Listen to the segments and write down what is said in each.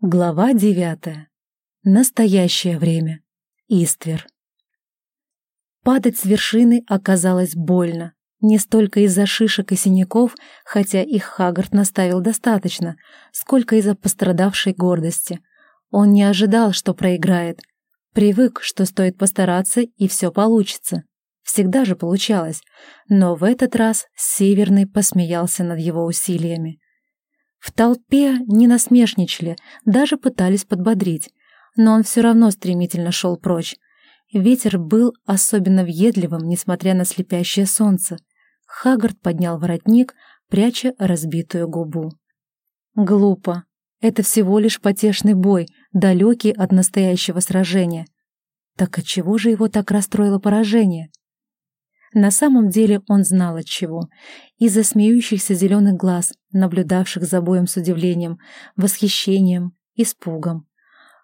Глава девятая. Настоящее время. Иствер. Падать с вершины оказалось больно. Не столько из-за шишек и синяков, хотя их Хагард наставил достаточно, сколько из-за пострадавшей гордости. Он не ожидал, что проиграет. Привык, что стоит постараться, и все получится. Всегда же получалось. Но в этот раз Северный посмеялся над его усилиями. В толпе не насмешничали, даже пытались подбодрить, но он все равно стремительно шел прочь. Ветер был особенно въедливым, несмотря на слепящее солнце. Хагард поднял воротник, пряча разбитую губу. Глупо. Это всего лишь потешный бой, далекий от настоящего сражения. Так отчего же его так расстроило поражение? На самом деле он знал от чего. Из-за смеющихся зеленых глаз, наблюдавших за боем с удивлением, восхищением, испугом.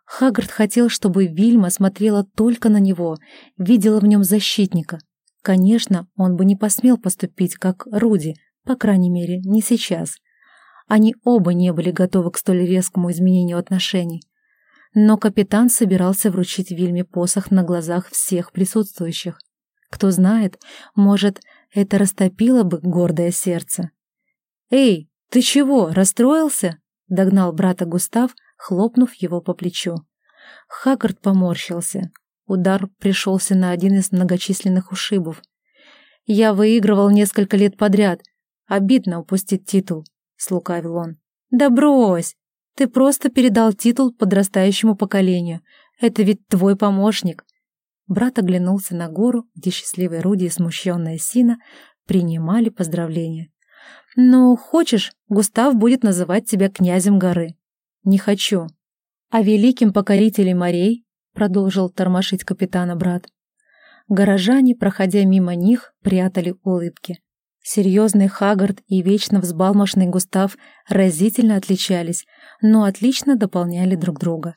Хаггард хотел, чтобы Вильма смотрела только на него, видела в нем защитника. Конечно, он бы не посмел поступить, как Руди, по крайней мере, не сейчас. Они оба не были готовы к столь резкому изменению отношений. Но капитан собирался вручить Вильме посох на глазах всех присутствующих. Кто знает, может, это растопило бы гордое сердце. «Эй, ты чего, расстроился?» — догнал брата Густав, хлопнув его по плечу. Хаггард поморщился. Удар пришелся на один из многочисленных ушибов. «Я выигрывал несколько лет подряд. Обидно упустить титул», — слукавил он. «Да брось! Ты просто передал титул подрастающему поколению. Это ведь твой помощник. Брат оглянулся на гору, где счастливая Руди и смущенная Сина принимали поздравления. «Ну, хочешь, Густав будет называть тебя князем горы?» «Не хочу». «А великим покорителем морей?» — продолжил тормошить капитана брат. Горожане, проходя мимо них, прятали улыбки. Серьезный Хагард и вечно взбалмошный Густав разительно отличались, но отлично дополняли друг друга.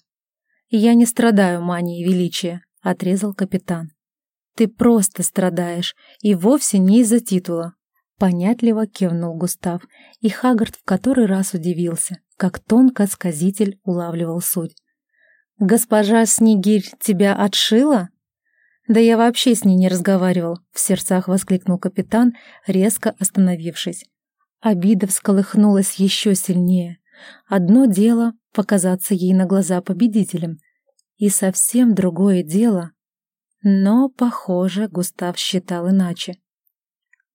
«Я не страдаю манией величия», — отрезал капитан. «Ты просто страдаешь, и вовсе не из-за титула», — понятливо кивнул Густав, и Хагард в который раз удивился, как тонко сказитель улавливал суть. «Госпожа Снегирь тебя отшила?» «Да я вообще с ней не разговаривал», — в сердцах воскликнул капитан, резко остановившись. Обида всколыхнулась еще сильнее. Одно дело — показаться ей на глаза победителем, и совсем другое дело. Но, похоже, Густав считал иначе.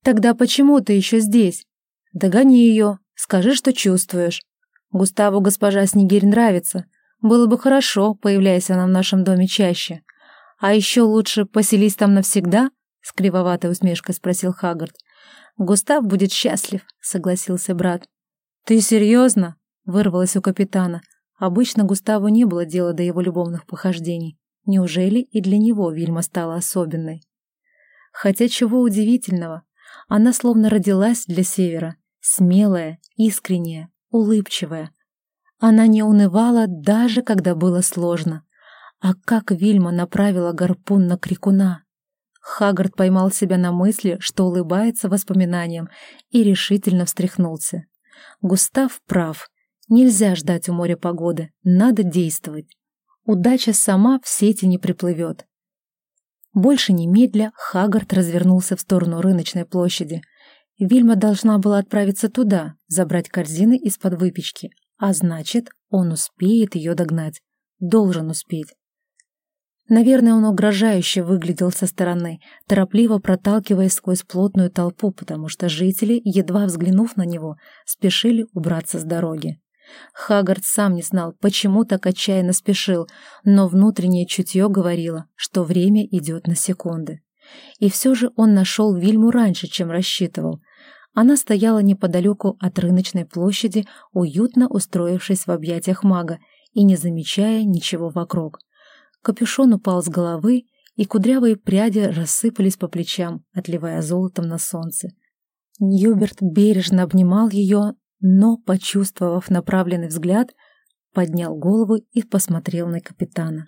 «Тогда почему ты еще здесь? Догони ее, скажи, что чувствуешь. Густаву госпожа Снегирь нравится. Было бы хорошо, появляясь она в нашем доме чаще. А еще лучше поселись там навсегда?» — с кривоватой усмешкой спросил Хагард. «Густав будет счастлив», — согласился брат. «Ты серьезно?» — вырвалось у капитана. Обычно Густаву не было дела до его любовных похождений. Неужели и для него Вильма стала особенной? Хотя чего удивительного, она словно родилась для Севера, смелая, искренняя, улыбчивая. Она не унывала даже когда было сложно. А как Вильма направила гарпун на крикуна? Хагард поймал себя на мысли, что улыбается воспоминаниям, и решительно встряхнулся. Густав прав. Нельзя ждать у моря погоды, надо действовать. Удача сама в сети не приплывет. Больше немедля Хагард развернулся в сторону рыночной площади. Вильма должна была отправиться туда, забрать корзины из-под выпечки, а значит, он успеет ее догнать. Должен успеть. Наверное, он угрожающе выглядел со стороны, торопливо проталкиваясь сквозь плотную толпу, потому что жители, едва взглянув на него, спешили убраться с дороги. Хагард сам не знал, почему так отчаянно спешил, но внутреннее чутье говорило, что время идет на секунды. И все же он нашел Вильму раньше, чем рассчитывал. Она стояла неподалеку от рыночной площади, уютно устроившись в объятиях мага и не замечая ничего вокруг. Капюшон упал с головы, и кудрявые пряди рассыпались по плечам, отливая золотом на солнце. Ньюберт бережно обнимал ее, но, почувствовав направленный взгляд, поднял голову и посмотрел на капитана.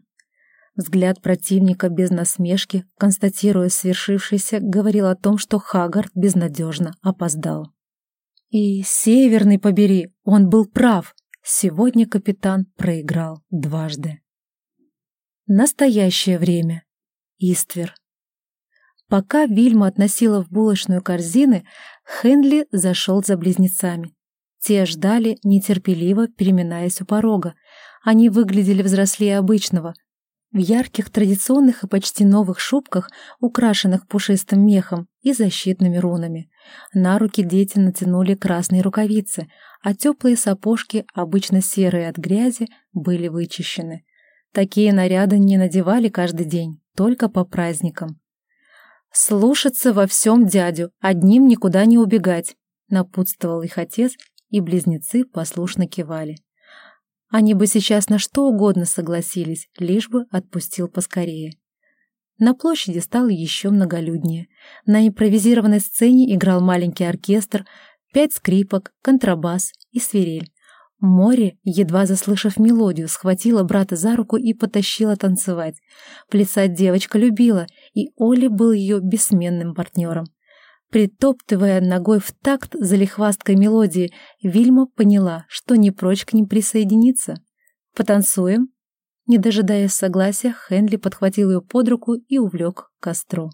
Взгляд противника без насмешки, констатируя свершившееся, говорил о том, что Хагард безнадежно опоздал. И, северный побери, он был прав. Сегодня капитан проиграл дважды. Настоящее время. Иствер. Пока Вильма относила в булочную корзины, Хенли зашел за близнецами. Те ждали, нетерпеливо переминаясь у порога. Они выглядели взрослее обычного. В ярких, традиционных и почти новых шубках, украшенных пушистым мехом и защитными рунами. На руки дети натянули красные рукавицы, а теплые сапожки, обычно серые от грязи, были вычищены. Такие наряды не надевали каждый день, только по праздникам. «Слушаться во всем дядю, одним никуда не убегать», — напутствовал их отец и близнецы послушно кивали. Они бы сейчас на что угодно согласились, лишь бы отпустил поскорее. На площади стало еще многолюднее. На импровизированной сцене играл маленький оркестр, пять скрипок, контрабас и свирель. Море, едва заслышав мелодию, схватила брата за руку и потащила танцевать. Плясать девочка любила, и Оля был ее бессменным партнером. Притоптывая ногой в такт за лихвасткой мелодии, Вильма поняла, что не прочь к ним присоединиться. «Потанцуем?» Не дожидаясь согласия, Хенли подхватил ее под руку и увлек к костру.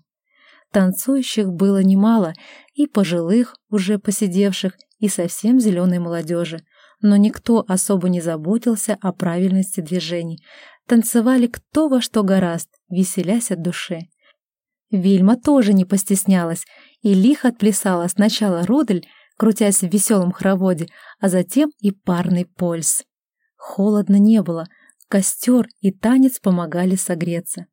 Танцующих было немало, и пожилых, уже посидевших, и совсем зеленой молодежи, но никто особо не заботился о правильности движений. Танцевали кто во что гораст, веселясь от души. Вильма тоже не постеснялась и лихо отплясала сначала родель, крутясь в веселом хороводе, а затем и парный польс. Холодно не было, костер и танец помогали согреться.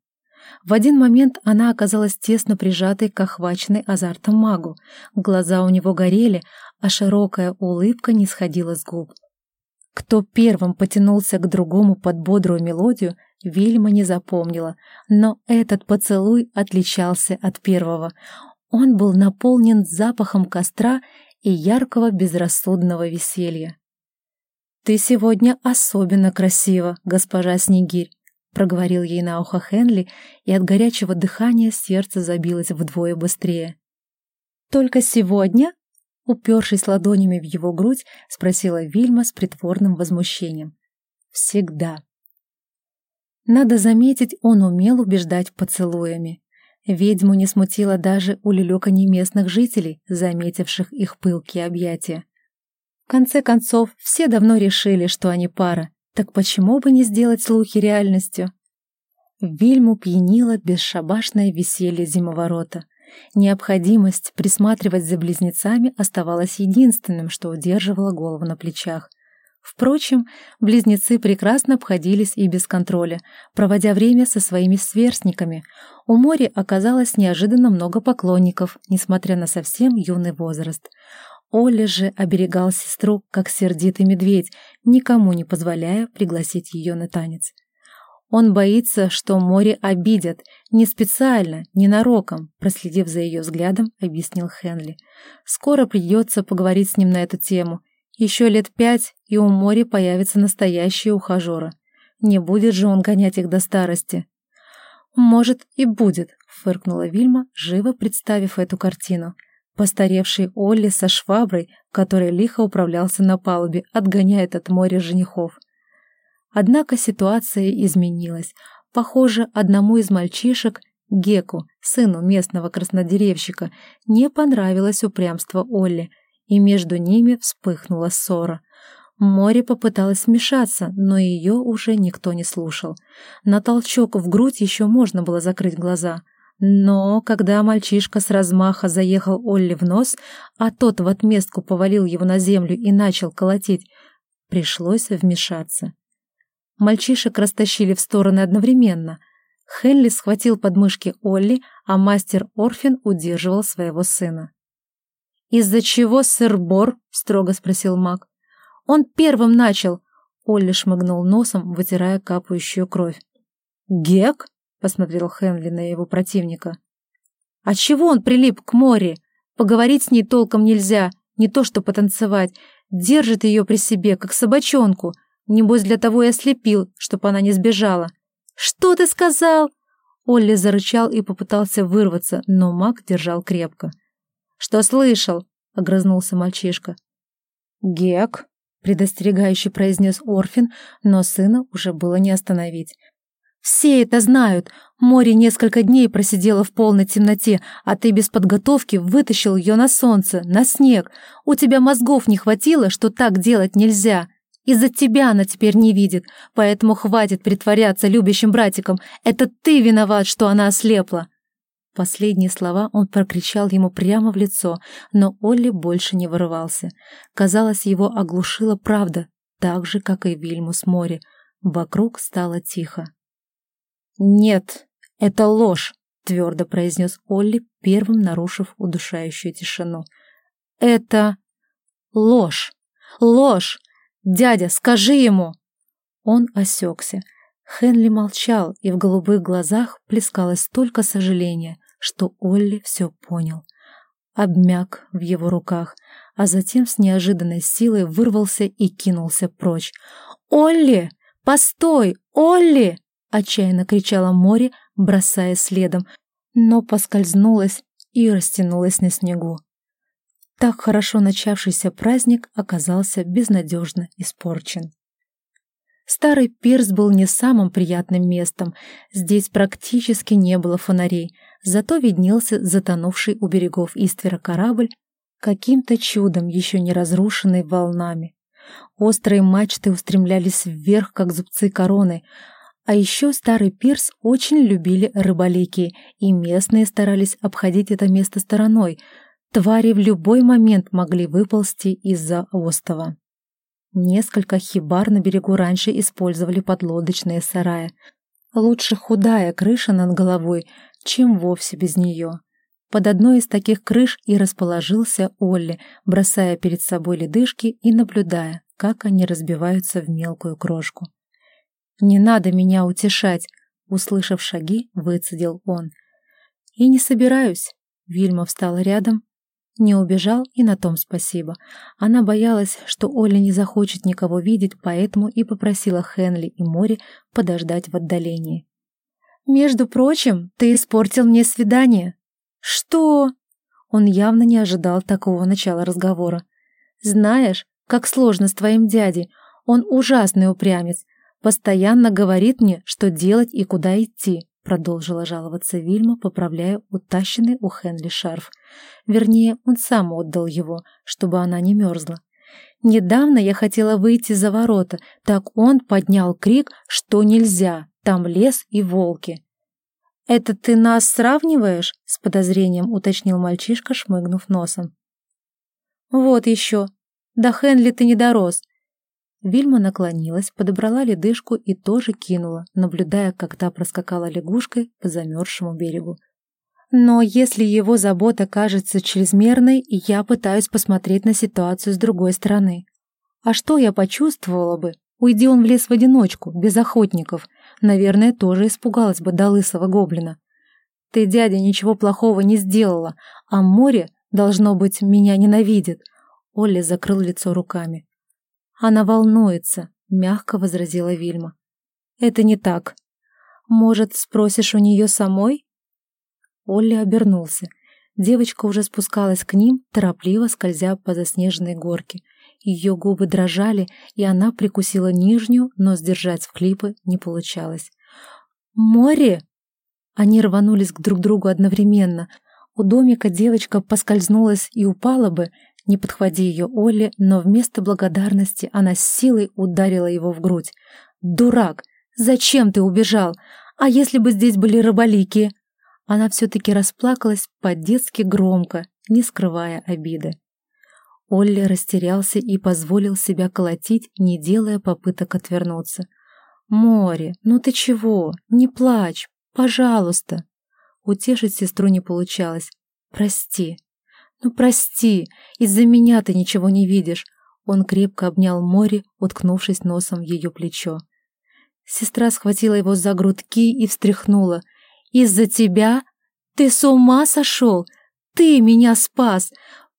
В один момент она оказалась тесно прижатой к охваченной азартом магу. Глаза у него горели, а широкая улыбка не сходила с губ. Кто первым потянулся к другому под бодрую мелодию, Вильма не запомнила, но этот поцелуй отличался от первого. Он был наполнен запахом костра и яркого безрассудного веселья. «Ты сегодня особенно красива, госпожа Снегирь», — проговорил ей на ухо Хенли, и от горячего дыхания сердце забилось вдвое быстрее. «Только сегодня?» — упершись ладонями в его грудь, спросила Вильма с притворным возмущением. «Всегда». Надо заметить, он умел убеждать поцелуями. Ведьму не смутило даже улюлюканье местных жителей, заметивших их пылкие объятия. В конце концов, все давно решили, что они пара, так почему бы не сделать слухи реальностью? Вильму пьянило бесшабашное веселье зимоворота. Необходимость присматривать за близнецами оставалась единственным, что удерживало голову на плечах. Впрочем, близнецы прекрасно обходились и без контроля, проводя время со своими сверстниками. У Мори оказалось неожиданно много поклонников, несмотря на совсем юный возраст. Оля же оберегал сестру, как сердитый медведь, никому не позволяя пригласить ее на танец. Он боится, что море обидят, не специально, ненароком, проследив за ее взглядом, объяснил Хенли. Скоро придется поговорить с ним на эту тему, еще лет пять, и у моря появятся настоящие ухажеры. Не будет же он гонять их до старости. «Может, и будет», — фыркнула Вильма, живо представив эту картину. Постаревший Олли со шваброй, который лихо управлялся на палубе, отгоняет от моря женихов. Однако ситуация изменилась. Похоже, одному из мальчишек, Геку, сыну местного краснодеревщика, не понравилось упрямство Олли — и между ними вспыхнула ссора. Море попыталась вмешаться, но ее уже никто не слушал. На толчок в грудь еще можно было закрыть глаза. Но когда мальчишка с размаха заехал Олли в нос, а тот в отместку повалил его на землю и начал колотить, пришлось вмешаться. Мальчишек растащили в стороны одновременно. Хелли схватил подмышки Олли, а мастер Орфин удерживал своего сына. «Из-за чего сыр-бор?» — строго спросил маг. «Он первым начал!» — Олли шмыгнул носом, вытирая капающую кровь. «Гек?» — посмотрел Хенли на его противника. «А чего он прилип к море? Поговорить с ней толком нельзя, не то что потанцевать. Держит ее при себе, как собачонку. Небось, для того и ослепил, чтобы она не сбежала». «Что ты сказал?» Олли зарычал и попытался вырваться, но маг держал крепко. «Что слышал?» — огрызнулся мальчишка. «Гек», — предостерегающе произнес Орфин, но сына уже было не остановить. «Все это знают. Море несколько дней просидела в полной темноте, а ты без подготовки вытащил ее на солнце, на снег. У тебя мозгов не хватило, что так делать нельзя. Из-за тебя она теперь не видит, поэтому хватит притворяться любящим братиком. Это ты виноват, что она ослепла». Последние слова он прокричал ему прямо в лицо, но Олли больше не вырывался. Казалось, его оглушила правда, так же, как и Вильму с моря. Вокруг стало тихо. «Нет, это ложь», — твердо произнес Олли, первым нарушив удушающую тишину. «Это ложь! Ложь! Дядя, скажи ему!» Он осекся. Хенли молчал, и в голубых глазах плескалось столько сожаления, что Олли все понял. Обмяк в его руках, а затем с неожиданной силой вырвался и кинулся прочь. «Олли! Постой! Олли!» — отчаянно кричала море, бросая следом, но поскользнулась и растянулась на снегу. Так хорошо начавшийся праздник оказался безнадежно испорчен. Старый пирс был не самым приятным местом, здесь практически не было фонарей, зато виднелся затонувший у берегов Иствера корабль, каким-то чудом еще не разрушенный волнами. Острые мачты устремлялись вверх, как зубцы короны, а еще старый пирс очень любили рыболики, и местные старались обходить это место стороной. Твари в любой момент могли выползти из-за остова. Несколько хибар на берегу раньше использовали подлодочные сараи. Лучше худая крыша над головой, чем вовсе без нее. Под одной из таких крыш и расположился Олли, бросая перед собой ледышки и наблюдая, как они разбиваются в мелкую крошку. «Не надо меня утешать!» — услышав шаги, выцедил он. «И не собираюсь!» Вильма встала рядом не убежал, и на том спасибо. Она боялась, что Оля не захочет никого видеть, поэтому и попросила Хенли и Мори подождать в отдалении. «Между прочим, ты испортил мне свидание». «Что?» Он явно не ожидал такого начала разговора. «Знаешь, как сложно с твоим дядей. Он ужасный упрямец. Постоянно говорит мне, что делать и куда идти продолжила жаловаться Вильма, поправляя утащенный у Хенли шарф. Вернее, он сам отдал его, чтобы она не мерзла. Недавно я хотела выйти за ворота, так он поднял крик, что нельзя, там лес и волки. «Это ты нас сравниваешь?» — с подозрением уточнил мальчишка, шмыгнув носом. «Вот еще. До Хенли ты не дорос. Вильма наклонилась, подобрала ледышку и тоже кинула, наблюдая, как та проскакала лягушкой по замерзшему берегу. Но если его забота кажется чрезмерной, я пытаюсь посмотреть на ситуацию с другой стороны. А что я почувствовала бы? Уйди он в лес в одиночку, без охотников. Наверное, тоже испугалась бы до лысого гоблина. Ты, дядя, ничего плохого не сделала, а море, должно быть, меня ненавидит. Олли закрыл лицо руками. Она волнуется, мягко возразила Вильма. Это не так. Может, спросишь у нее самой? Олли обернулся. Девочка уже спускалась к ним, торопливо скользя по заснеженной горке. Ее губы дрожали, и она прикусила нижнюю, но сдержать вклипы не получалось. «Море!» Они рванулись к друг другу одновременно. У домика девочка поскользнулась и упала бы, не подходи ее Олли, но вместо благодарности она с силой ударила его в грудь. «Дурак! Зачем ты убежал? А если бы здесь были рыболики?» Она все-таки расплакалась по-детски громко, не скрывая обиды. Олли растерялся и позволил себя колотить, не делая попыток отвернуться. «Море, ну ты чего? Не плачь, пожалуйста!» Утешить сестру не получалось. «Прости, «Ну, прости, из-за меня ты ничего не видишь». Он крепко обнял море, уткнувшись носом в ее плечо. Сестра схватила его за грудки и встряхнула. «Из-за тебя? Ты с ума сошел? Ты меня спас!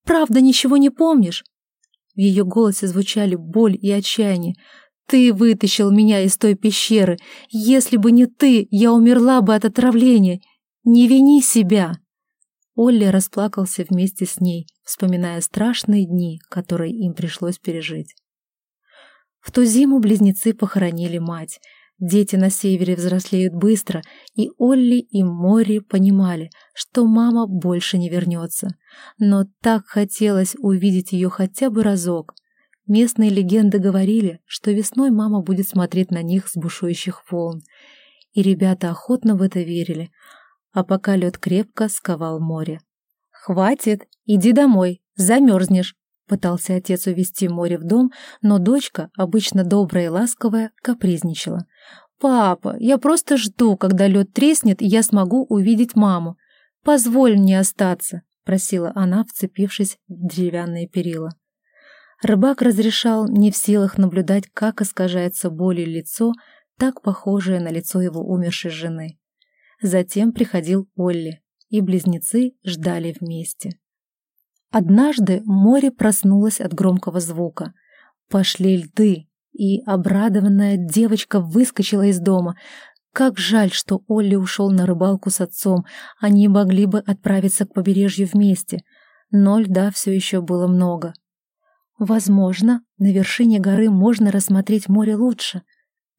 Правда, ничего не помнишь?» В ее голосе звучали боль и отчаяние. «Ты вытащил меня из той пещеры. Если бы не ты, я умерла бы от отравления. Не вини себя!» Олли расплакался вместе с ней, вспоминая страшные дни, которые им пришлось пережить. В ту зиму близнецы похоронили мать. Дети на севере взрослеют быстро, и Олли и Мори понимали, что мама больше не вернется. Но так хотелось увидеть ее хотя бы разок. Местные легенды говорили, что весной мама будет смотреть на них с бушующих волн. И ребята охотно в это верили, а пока лед крепко сковал море. «Хватит, иди домой, замерзнешь», Пытался отец увести море в дом, но дочка, обычно добрая и ласковая, капризничала. «Папа, я просто жду, когда лед треснет, и я смогу увидеть маму. Позволь мне остаться», — просила она, вцепившись в деревянные перила. Рыбак разрешал, не в силах наблюдать, как искажается болью лицо, так похожее на лицо его умершей жены. Затем приходил Олли, и близнецы ждали вместе. Однажды море проснулось от громкого звука. Пошли льды, и обрадованная девочка выскочила из дома. Как жаль, что Олли ушел на рыбалку с отцом, они могли бы отправиться к побережью вместе, но льда все еще было много. Возможно, на вершине горы можно рассмотреть море лучше.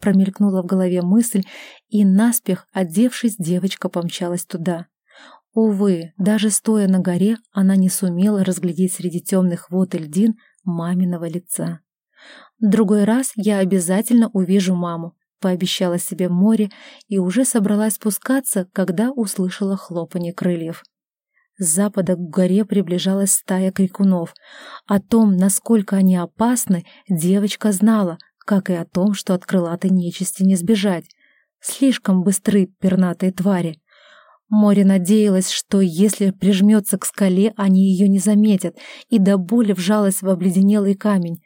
Промелькнула в голове мысль, и наспех, одевшись, девочка помчалась туда. Увы, даже стоя на горе, она не сумела разглядеть среди темных вод и льдин маминого лица. «Другой раз я обязательно увижу маму», — пообещала себе море и уже собралась спускаться, когда услышала хлопанье крыльев. С запада к горе приближалась стая крикунов. О том, насколько они опасны, девочка знала, как и о том, что от крылатой нечисти не сбежать. Слишком быстры пернатые твари. Море надеялось, что если прижмется к скале, они ее не заметят, и до боли вжалась в обледенелый камень.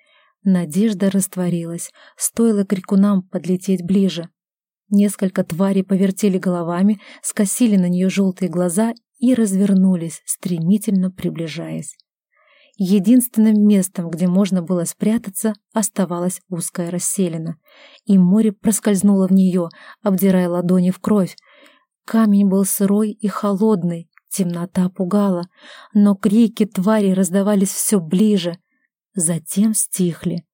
Надежда растворилась, стоило крикунам подлететь ближе. Несколько тварей повертели головами, скосили на нее желтые глаза и развернулись, стремительно приближаясь. Единственным местом, где можно было спрятаться, оставалась узкая расселена, и море проскользнуло в нее, обдирая ладони в кровь, Камень был сырой и холодный, темнота пугала, но крики твари раздавались все ближе, затем стихли.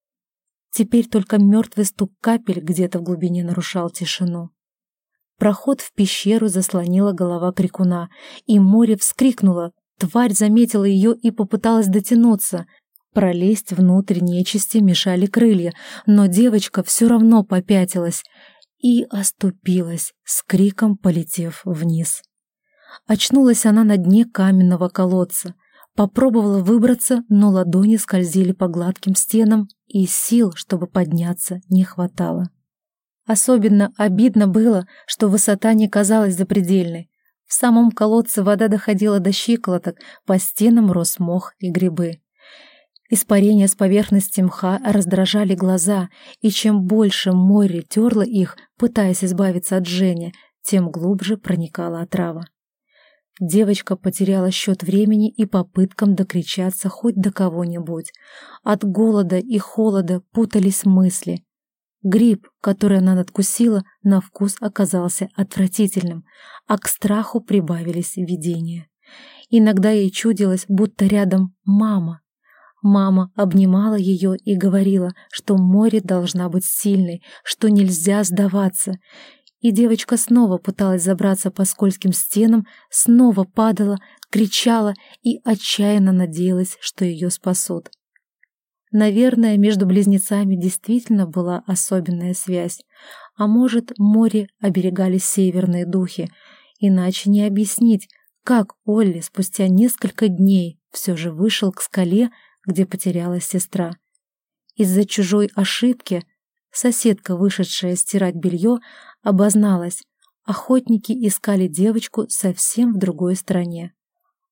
Теперь только мертвый стук капель где-то в глубине нарушал тишину. Проход в пещеру заслонила голова крикуна, и море вскрикнуло. Тварь заметила ее и попыталась дотянуться. Пролезть внутрь нечисти мешали крылья, но девочка все равно попятилась и оступилась, с криком полетев вниз. Очнулась она на дне каменного колодца. Попробовала выбраться, но ладони скользили по гладким стенам, и сил, чтобы подняться, не хватало. Особенно обидно было, что высота не казалась запредельной. В самом колодце вода доходила до щиколоток, по стенам рос мох и грибы. Испарения с поверхности мха раздражали глаза, и чем больше море терло их, пытаясь избавиться от жжения, тем глубже проникала отрава. Девочка потеряла счет времени и попыткам докричаться хоть до кого-нибудь. От голода и холода путались мысли. Гриб, который она надкусила, на вкус оказался отвратительным, а к страху прибавились видения. Иногда ей чудилось, будто рядом мама, Мама обнимала ее и говорила, что море должна быть сильной, что нельзя сдаваться. И девочка снова пыталась забраться по скользким стенам, снова падала, кричала и отчаянно надеялась, что ее спасут. Наверное, между близнецами действительно была особенная связь. А может, море оберегали северные духи. Иначе не объяснить, как Олли спустя несколько дней все же вышел к скале, где потерялась сестра. Из-за чужой ошибки соседка, вышедшая стирать белье, обозналась. Охотники искали девочку совсем в другой стране.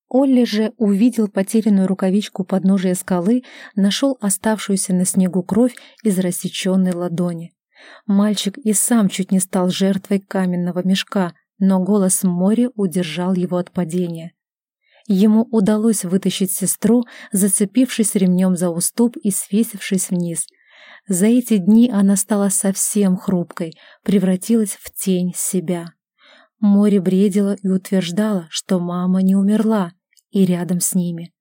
Олли же увидел потерянную рукавичку подножия скалы, нашел оставшуюся на снегу кровь из рассеченной ладони. Мальчик и сам чуть не стал жертвой каменного мешка, но голос моря удержал его от падения. Ему удалось вытащить сестру, зацепившись ремнем за уступ и свесившись вниз. За эти дни она стала совсем хрупкой, превратилась в тень себя. Море бредило и утверждало, что мама не умерла, и рядом с ними.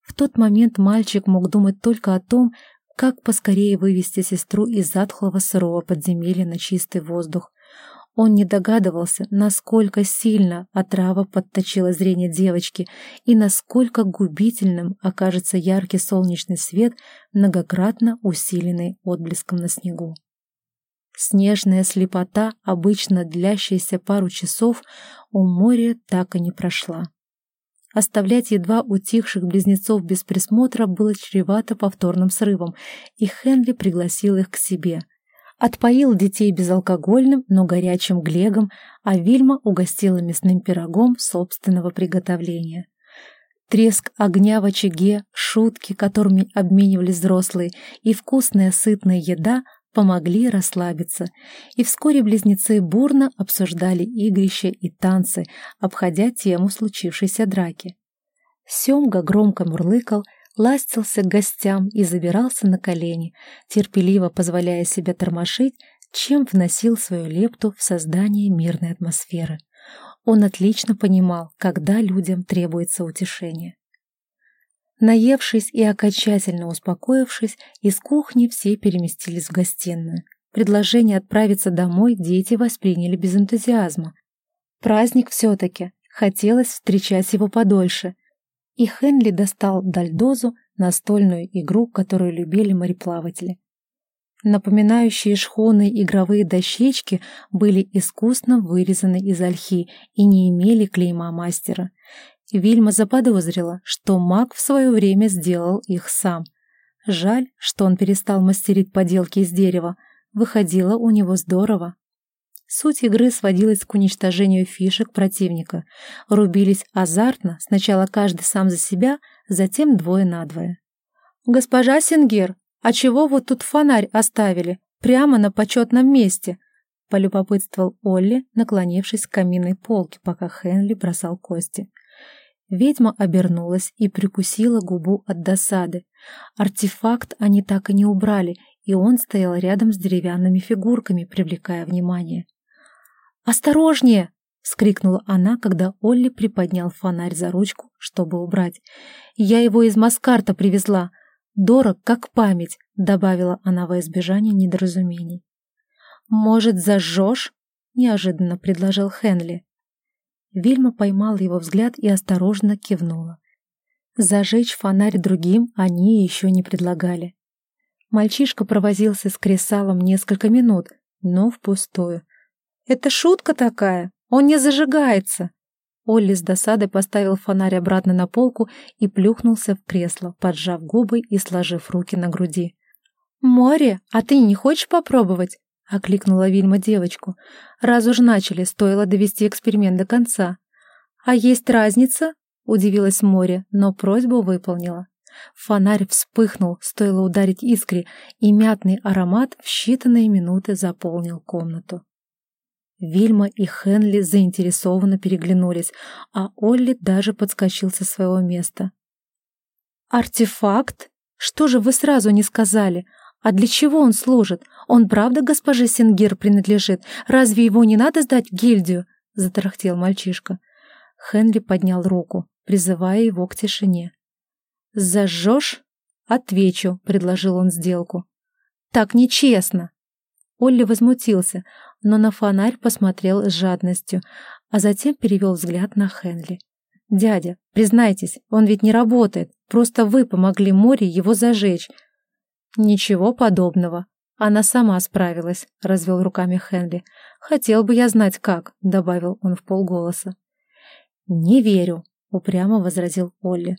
В тот момент мальчик мог думать только о том, как поскорее вывести сестру из затхлого сырого подземелья на чистый воздух. Он не догадывался, насколько сильно отрава подточила зрение девочки и насколько губительным окажется яркий солнечный свет, многократно усиленный отблеском на снегу. Снежная слепота, обычно длящаяся пару часов, у моря так и не прошла. Оставлять едва утихших близнецов без присмотра было чревато повторным срывом, и Хенли пригласил их к себе. Отпоил детей безалкогольным, но горячим глегом, а Вильма угостила мясным пирогом собственного приготовления. Треск огня в очаге, шутки, которыми обменивались взрослые, и вкусная сытная еда помогли расслабиться, и вскоре близнецы бурно обсуждали игрища и танцы, обходя тему случившейся драки. Семга громко мурлыкал, ластился к гостям и забирался на колени, терпеливо позволяя себе тормошить, чем вносил свою лепту в создание мирной атмосферы. Он отлично понимал, когда людям требуется утешение. Наевшись и окончательно успокоившись, из кухни все переместились в гостиную. Предложение отправиться домой дети восприняли без энтузиазма. Праздник все-таки, хотелось встречать его подольше. И Хенли достал дальдозу, настольную игру, которую любили мореплаватели. Напоминающие шхуны игровые дощечки были искусно вырезаны из ольхи и не имели клейма мастера. Вильма заподозрила, что маг в свое время сделал их сам. Жаль, что он перестал мастерить поделки из дерева. Выходило у него здорово. Суть игры сводилась к уничтожению фишек противника. Рубились азартно, сначала каждый сам за себя, затем двое на двое. «Госпожа Сингер, а чего вот тут фонарь оставили? Прямо на почетном месте?» — полюбопытствовал Олли, наклонившись к каминной полке, пока Хенли бросал кости. Ведьма обернулась и прикусила губу от досады. Артефакт они так и не убрали, и он стоял рядом с деревянными фигурками, привлекая внимание. «Осторожнее!» — скрикнула она, когда Олли приподнял фонарь за ручку, чтобы убрать. «Я его из Маскарта привезла. Дорог, как память», — добавила она во избежание недоразумений. «Может, зажжешь?» — неожиданно предложил Хенли. Вильма поймала его взгляд и осторожно кивнула. Зажечь фонарь другим они еще не предлагали. Мальчишка провозился с кресалом несколько минут, но впустую. «Это шутка такая! Он не зажигается!» Олли с досадой поставил фонарь обратно на полку и плюхнулся в кресло, поджав губы и сложив руки на груди. «Море, а ты не хочешь попробовать?» — окликнула Вильма девочку. «Раз уж начали, стоило довести эксперимент до конца». «А есть разница?» — удивилась море, но просьбу выполнила. Фонарь вспыхнул, стоило ударить искре, и мятный аромат в считанные минуты заполнил комнату. Вильма и Хенли заинтересованно переглянулись, а Олли даже подскочил со своего места. «Артефакт? Что же вы сразу не сказали? А для чего он служит? Он правда госпоже Сингир принадлежит? Разве его не надо сдать в гильдию?» — затарахтел мальчишка. Хенри поднял руку, призывая его к тишине. «Зажжешь?» «Отвечу», — предложил он сделку. «Так нечестно!» Олли возмутился, но на фонарь посмотрел с жадностью, а затем перевел взгляд на Хенли. «Дядя, признайтесь, он ведь не работает, просто вы помогли Море его зажечь. «Ничего подобного. Она сама справилась», — развел руками Хенри. «Хотел бы я знать, как», — добавил он в полголоса. «Не верю», — упрямо возразил Олли.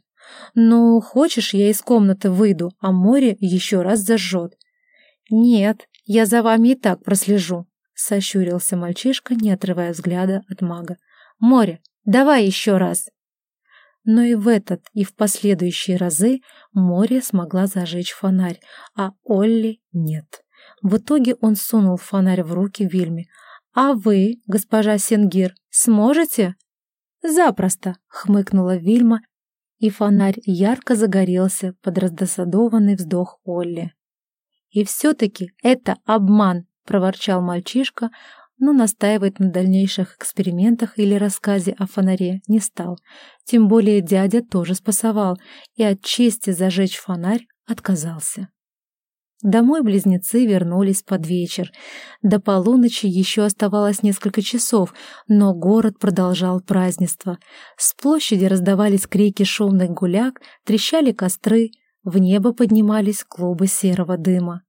«Ну, хочешь, я из комнаты выйду, а море еще раз зажжет?» «Нет, я за вами и так прослежу», — сощурился мальчишка, не отрывая взгляда от мага. «Море, давай еще раз!» Но и в этот, и в последующие разы море смогла зажечь фонарь, а Олли нет. В итоге он сунул фонарь в руки Вильме. «А вы, госпожа Сенгир, сможете?» «Запросто», — хмыкнула Вильма, и фонарь ярко загорелся под раздосадованный вздох Олли. «И все-таки это обман», — проворчал мальчишка, но настаивать на дальнейших экспериментах или рассказе о фонаре не стал. Тем более дядя тоже спасовал и от чести зажечь фонарь отказался. Домой близнецы вернулись под вечер. До полуночи еще оставалось несколько часов, но город продолжал празднество. С площади раздавались крики шумных гуляк, трещали костры, в небо поднимались клубы серого дыма.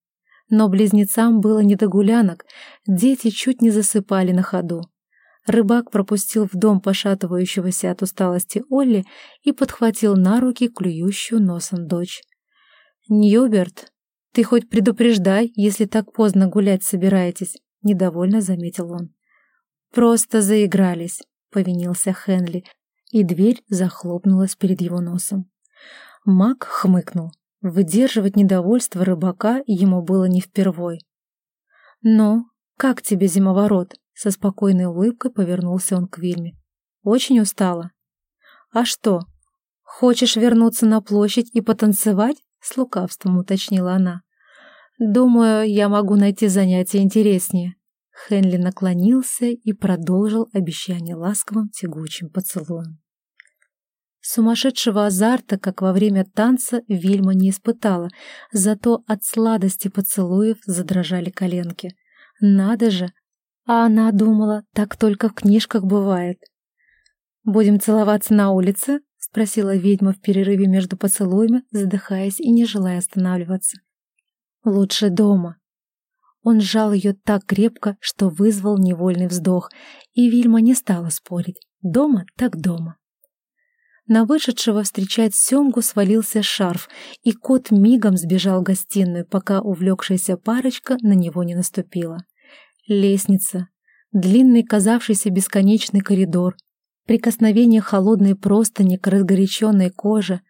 Но близнецам было не до гулянок, дети чуть не засыпали на ходу. Рыбак пропустил в дом пошатывающегося от усталости Олли и подхватил на руки клюющую носом дочь. «Ньюберт, ты хоть предупреждай, если так поздно гулять собираетесь», — недовольно заметил он. «Просто заигрались», — повинился Хенли, и дверь захлопнулась перед его носом. Мак хмыкнул. Выдерживать недовольство рыбака ему было не впервой. «Ну, как тебе зимоворот?» Со спокойной улыбкой повернулся он к Вильме. «Очень устала?» «А что, хочешь вернуться на площадь и потанцевать?» С лукавством уточнила она. «Думаю, я могу найти занятие интереснее». Хенли наклонился и продолжил обещание ласковым тягучим поцелуем. Сумасшедшего азарта, как во время танца, Вильма не испытала, зато от сладости поцелуев задрожали коленки. Надо же! А она думала, так только в книжках бывает. «Будем целоваться на улице?» — спросила ведьма в перерыве между поцелуями, задыхаясь и не желая останавливаться. «Лучше дома». Он сжал ее так крепко, что вызвал невольный вздох, и Вильма не стала спорить. Дома так дома. На вышедшего встречать Семгу свалился шарф, и кот мигом сбежал в гостиную, пока увлекшаяся парочка на него не наступила. Лестница, длинный казавшийся бесконечный коридор, прикосновение холодной простыни к разгоряченной коже.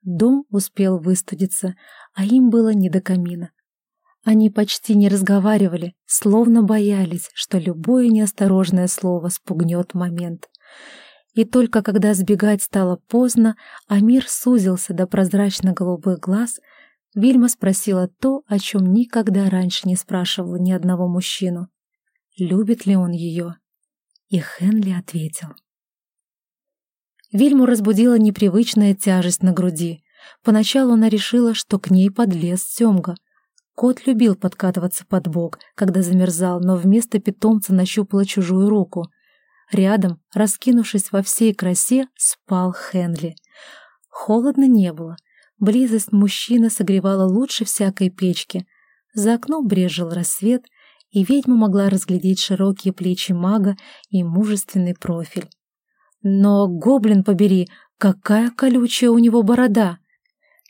Дом успел выстудиться, а им было не до камина. Они почти не разговаривали, словно боялись, что любое неосторожное слово спугнет момент. И только когда сбегать стало поздно, а мир сузился до прозрачно-голубых глаз, Вильма спросила то, о чем никогда раньше не спрашивала ни одного мужчину. Любит ли он ее? И Хенли ответил. Вильму разбудила непривычная тяжесть на груди. Поначалу она решила, что к ней подлез Семга. Кот любил подкатываться под бок, когда замерзал, но вместо питомца нащупала чужую руку — Рядом, раскинувшись во всей красе, спал Хенли. Холодно не было. Близость мужчины согревала лучше всякой печки. За окном брежил рассвет, и ведьма могла разглядеть широкие плечи мага и мужественный профиль. Но, гоблин побери, какая колючая у него борода!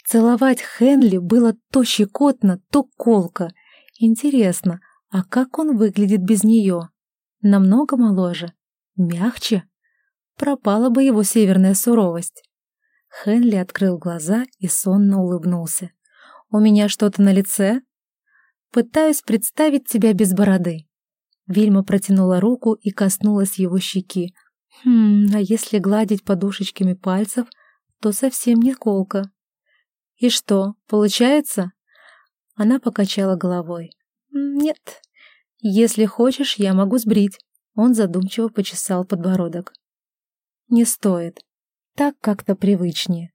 Целовать Хенли было то щекотно, то колко. Интересно, а как он выглядит без нее? Намного моложе? Мягче? Пропала бы его северная суровость. Хенли открыл глаза и сонно улыбнулся. «У меня что-то на лице?» «Пытаюсь представить тебя без бороды». Вильма протянула руку и коснулась его щеки. «Хм, а если гладить подушечками пальцев, то совсем не колко». «И что, получается?» Она покачала головой. «Нет. Если хочешь, я могу сбрить». Он задумчиво почесал подбородок. «Не стоит. Так как-то привычнее».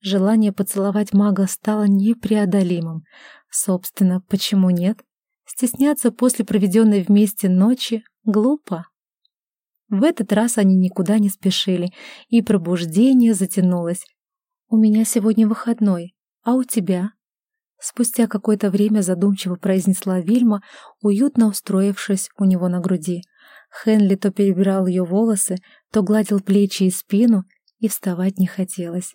Желание поцеловать мага стало непреодолимым. Собственно, почему нет? Стесняться после проведенной вместе ночи глупо. В этот раз они никуда не спешили, и пробуждение затянулось. «У меня сегодня выходной, а у тебя?» Спустя какое-то время задумчиво произнесла Вильма, уютно устроившись у него на груди. Хенли то перебирал ее волосы, то гладил плечи и спину, и вставать не хотелось.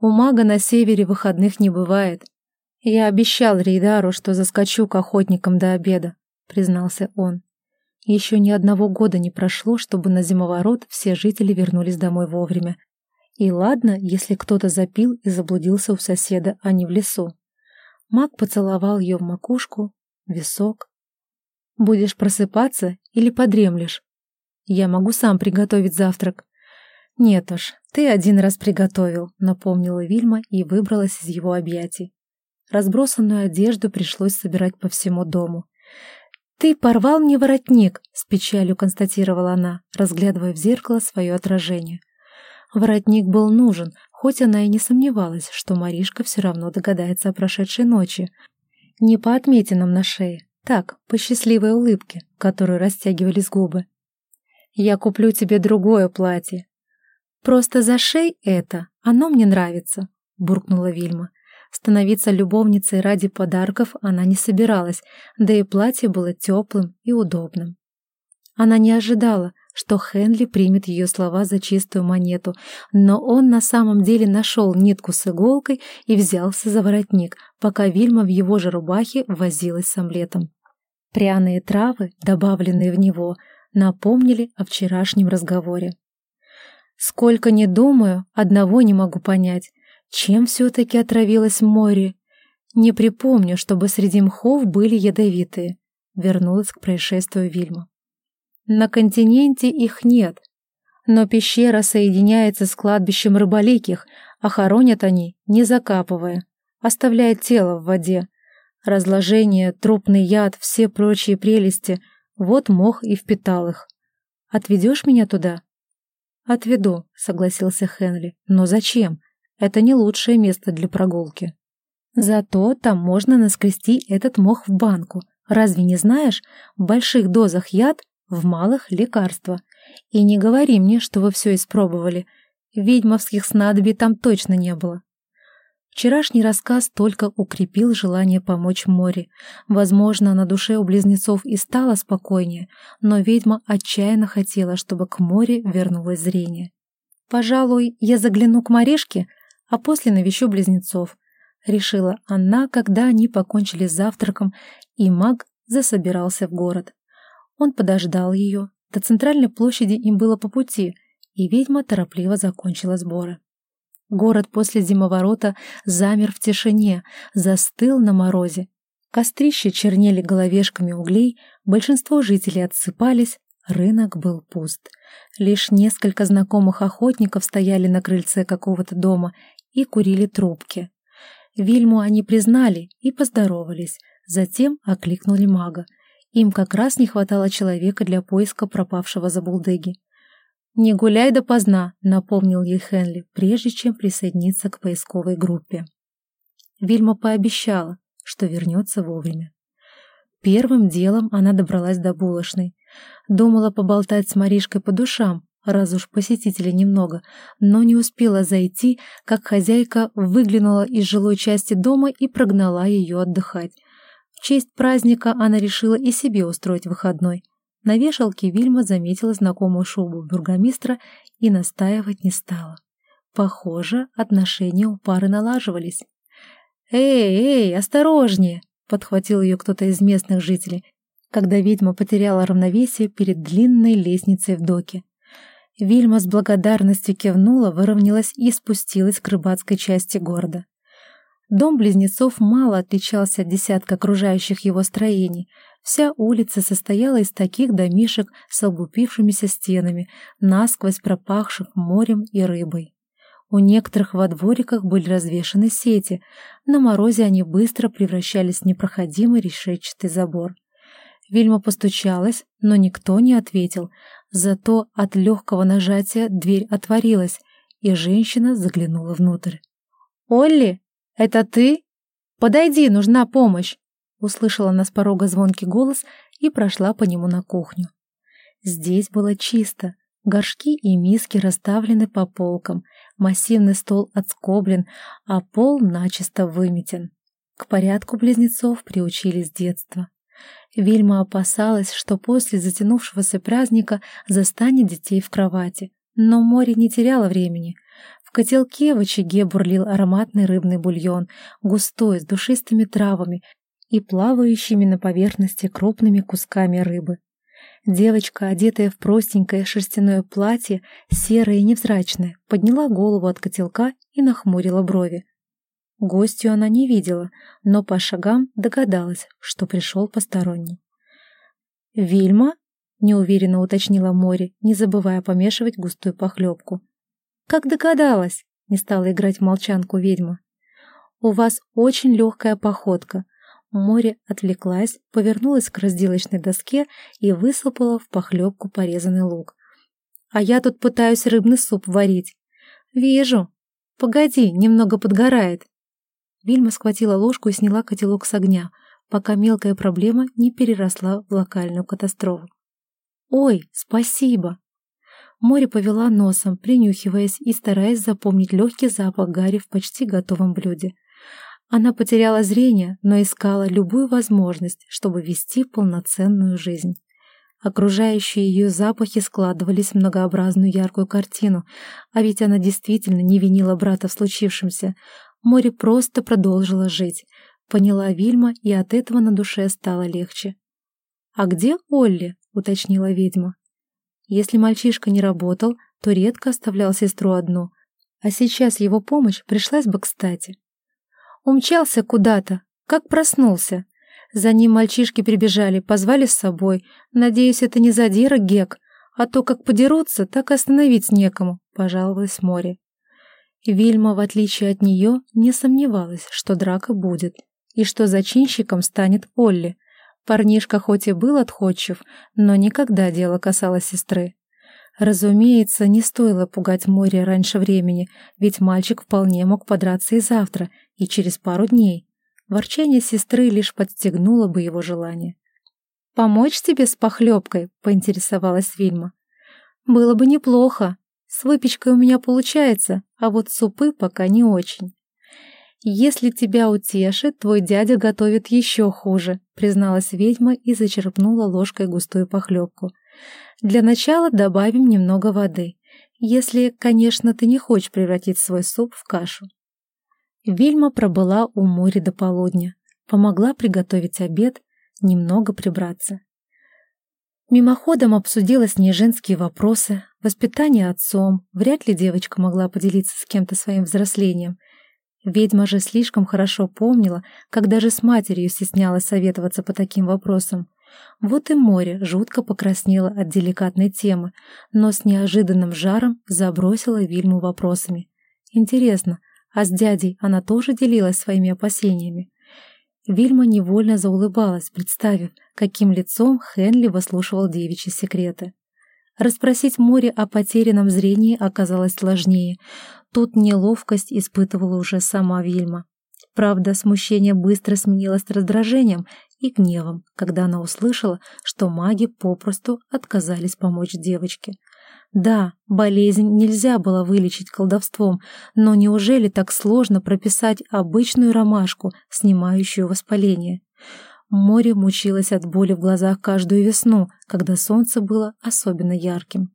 У мага на севере выходных не бывает. Я обещал Рейдару, что заскочу к охотникам до обеда, признался он. Еще ни одного года не прошло, чтобы на зимоворот все жители вернулись домой вовремя. И ладно, если кто-то запил и заблудился у соседа, а не в лесу. Маг поцеловал ее в макушку, висок, Будешь просыпаться или подремлешь? Я могу сам приготовить завтрак. Нет уж, ты один раз приготовил, напомнила Вильма и выбралась из его объятий. Разбросанную одежду пришлось собирать по всему дому. «Ты порвал мне воротник», — с печалью констатировала она, разглядывая в зеркало свое отражение. Воротник был нужен, хоть она и не сомневалась, что Маришка все равно догадается о прошедшей ночи. Не по отметинам на шее, так, по счастливой улыбке, которой растягивались губы. «Я куплю тебе другое платье». «Просто за шей это, оно мне нравится», — буркнула Вильма. Становиться любовницей ради подарков она не собиралась, да и платье было теплым и удобным. Она не ожидала, что Хенли примет ее слова за чистую монету, но он на самом деле нашел нитку с иголкой и взялся за воротник, пока Вильма в его же рубахе возилась с омлетом. Пряные травы, добавленные в него, напомнили о вчерашнем разговоре. Сколько не думаю, одного не могу понять. Чем все-таки отравилось море? Не припомню, чтобы среди мхов были ядовитые. Вернулась к происшествию Вильма. На континенте их нет. Но пещера соединяется с кладбищем рыболиких, а хоронят они, не закапывая, оставляя тело в воде. Разложение, трупный яд, все прочие прелести — вот мох и впитал их. Отведешь меня туда? Отведу, согласился Хенли. Но зачем? Это не лучшее место для прогулки. Зато там можно наскрести этот мох в банку. Разве не знаешь, в больших дозах яд в малых — лекарства. И не говори мне, что вы все испробовали. Ведьмовских снадобий там точно не было. Вчерашний рассказ только укрепил желание помочь море. Возможно, на душе у близнецов и стало спокойнее, но ведьма отчаянно хотела, чтобы к море вернулось зрение. «Пожалуй, я загляну к Морешке, а после навещу близнецов», — решила она, когда они покончили с завтраком, и маг засобирался в город. Он подождал ее. До центральной площади им было по пути, и ведьма торопливо закончила сборы. Город после зимоворота замер в тишине, застыл на морозе. Кострища чернели головешками углей, большинство жителей отсыпались, рынок был пуст. Лишь несколько знакомых охотников стояли на крыльце какого-то дома и курили трубки. Вильму они признали и поздоровались, затем окликнули мага — им как раз не хватало человека для поиска пропавшего забулдыги. «Не гуляй допоздна», — напомнил ей Хенли, прежде чем присоединиться к поисковой группе. Вильма пообещала, что вернется вовремя. Первым делом она добралась до булочной. Думала поболтать с Маришкой по душам, раз уж посетителей немного, но не успела зайти, как хозяйка выглянула из жилой части дома и прогнала ее отдыхать. В честь праздника она решила и себе устроить выходной. На вешалке Вильма заметила знакомую шубу бургомистра и настаивать не стала. Похоже, отношения у пары налаживались. «Эй, эй, осторожнее!» — подхватил ее кто-то из местных жителей, когда ведьма потеряла равновесие перед длинной лестницей в доке. Вильма с благодарностью кивнула, выровнялась и спустилась к рыбацкой части города. Дом близнецов мало отличался от десятка окружающих его строений. Вся улица состояла из таких домишек с облупившимися стенами, насквозь пропахших морем и рыбой. У некоторых во двориках были развешаны сети, на морозе они быстро превращались в непроходимый решетчатый забор. Вильма постучалась, но никто не ответил, зато от легкого нажатия дверь отворилась, и женщина заглянула внутрь. «Олли!» «Это ты? Подойди, нужна помощь!» Услышала она с порога звонкий голос и прошла по нему на кухню. Здесь было чисто. Горшки и миски расставлены по полкам, массивный стол отскоблен, а пол начисто выметен. К порядку близнецов приучили с детства. Вильма опасалась, что после затянувшегося праздника застанет детей в кровати. Но море не теряло времени. В котелке в очаге бурлил ароматный рыбный бульон, густой, с душистыми травами и плавающими на поверхности крупными кусками рыбы. Девочка, одетая в простенькое шерстяное платье, серое и невзрачное, подняла голову от котелка и нахмурила брови. Гостью она не видела, но по шагам догадалась, что пришел посторонний. «Вильма?» — неуверенно уточнила Мори, не забывая помешивать густую похлебку. «Как догадалась?» — не стала играть в молчанку ведьма. «У вас очень легкая походка». Море отвлеклась, повернулась к разделочной доске и высыпала в похлебку порезанный лук. «А я тут пытаюсь рыбный суп варить». «Вижу. Погоди, немного подгорает». Вильма схватила ложку и сняла котелок с огня. пока мелкая проблема не переросла в локальную катастрофу. «Ой, спасибо!» Море повела носом, принюхиваясь и стараясь запомнить легкий запах Гарри в почти готовом блюде. Она потеряла зрение, но искала любую возможность, чтобы вести полноценную жизнь. Окружающие ее запахи складывались в многообразную яркую картину, а ведь она действительно не винила брата в случившемся. Море просто продолжила жить, поняла Вильма, и от этого на душе стало легче. «А где Олли?» — уточнила ведьма. Если мальчишка не работал, то редко оставлял сестру одну, а сейчас его помощь пришлась бы кстати. Умчался куда-то, как проснулся. За ним мальчишки прибежали, позвали с собой. Надеюсь, это не задира Гек, а то как подерутся, так и остановить некому, пожаловалась море. Вильма, в отличие от нее, не сомневалась, что драка будет, и что зачинщиком станет Олли, Парнишка хоть и был отходчив, но никогда дело касалось сестры. Разумеется, не стоило пугать море раньше времени, ведь мальчик вполне мог подраться и завтра, и через пару дней. Ворчание сестры лишь подстегнуло бы его желание. «Помочь тебе с похлебкой?» — поинтересовалась Вильма. «Было бы неплохо. С выпечкой у меня получается, а вот супы пока не очень». «Если тебя утешит, твой дядя готовит еще хуже», призналась ведьма и зачерпнула ложкой густую похлебку. «Для начала добавим немного воды, если, конечно, ты не хочешь превратить свой суп в кашу». Вильма пробыла у моря до полудня, помогла приготовить обед, немного прибраться. Мимоходом обсудила с ней женские вопросы, воспитание отцом, вряд ли девочка могла поделиться с кем-то своим взрослением — Ведьма же слишком хорошо помнила, как даже с матерью стеснялась советоваться по таким вопросам. Вот и море жутко покраснело от деликатной темы, но с неожиданным жаром забросила Вильму вопросами. Интересно, а с дядей она тоже делилась своими опасениями? Вильма невольно заулыбалась, представив, каким лицом Хенли выслушивал девичьи секреты. Расспросить море о потерянном зрении оказалось сложнее. Тут неловкость испытывала уже сама Вильма. Правда, смущение быстро сменилось раздражением и гневом, когда она услышала, что маги попросту отказались помочь девочке. Да, болезнь нельзя было вылечить колдовством, но неужели так сложно прописать обычную ромашку, снимающую воспаление? Море мучилось от боли в глазах каждую весну, когда солнце было особенно ярким.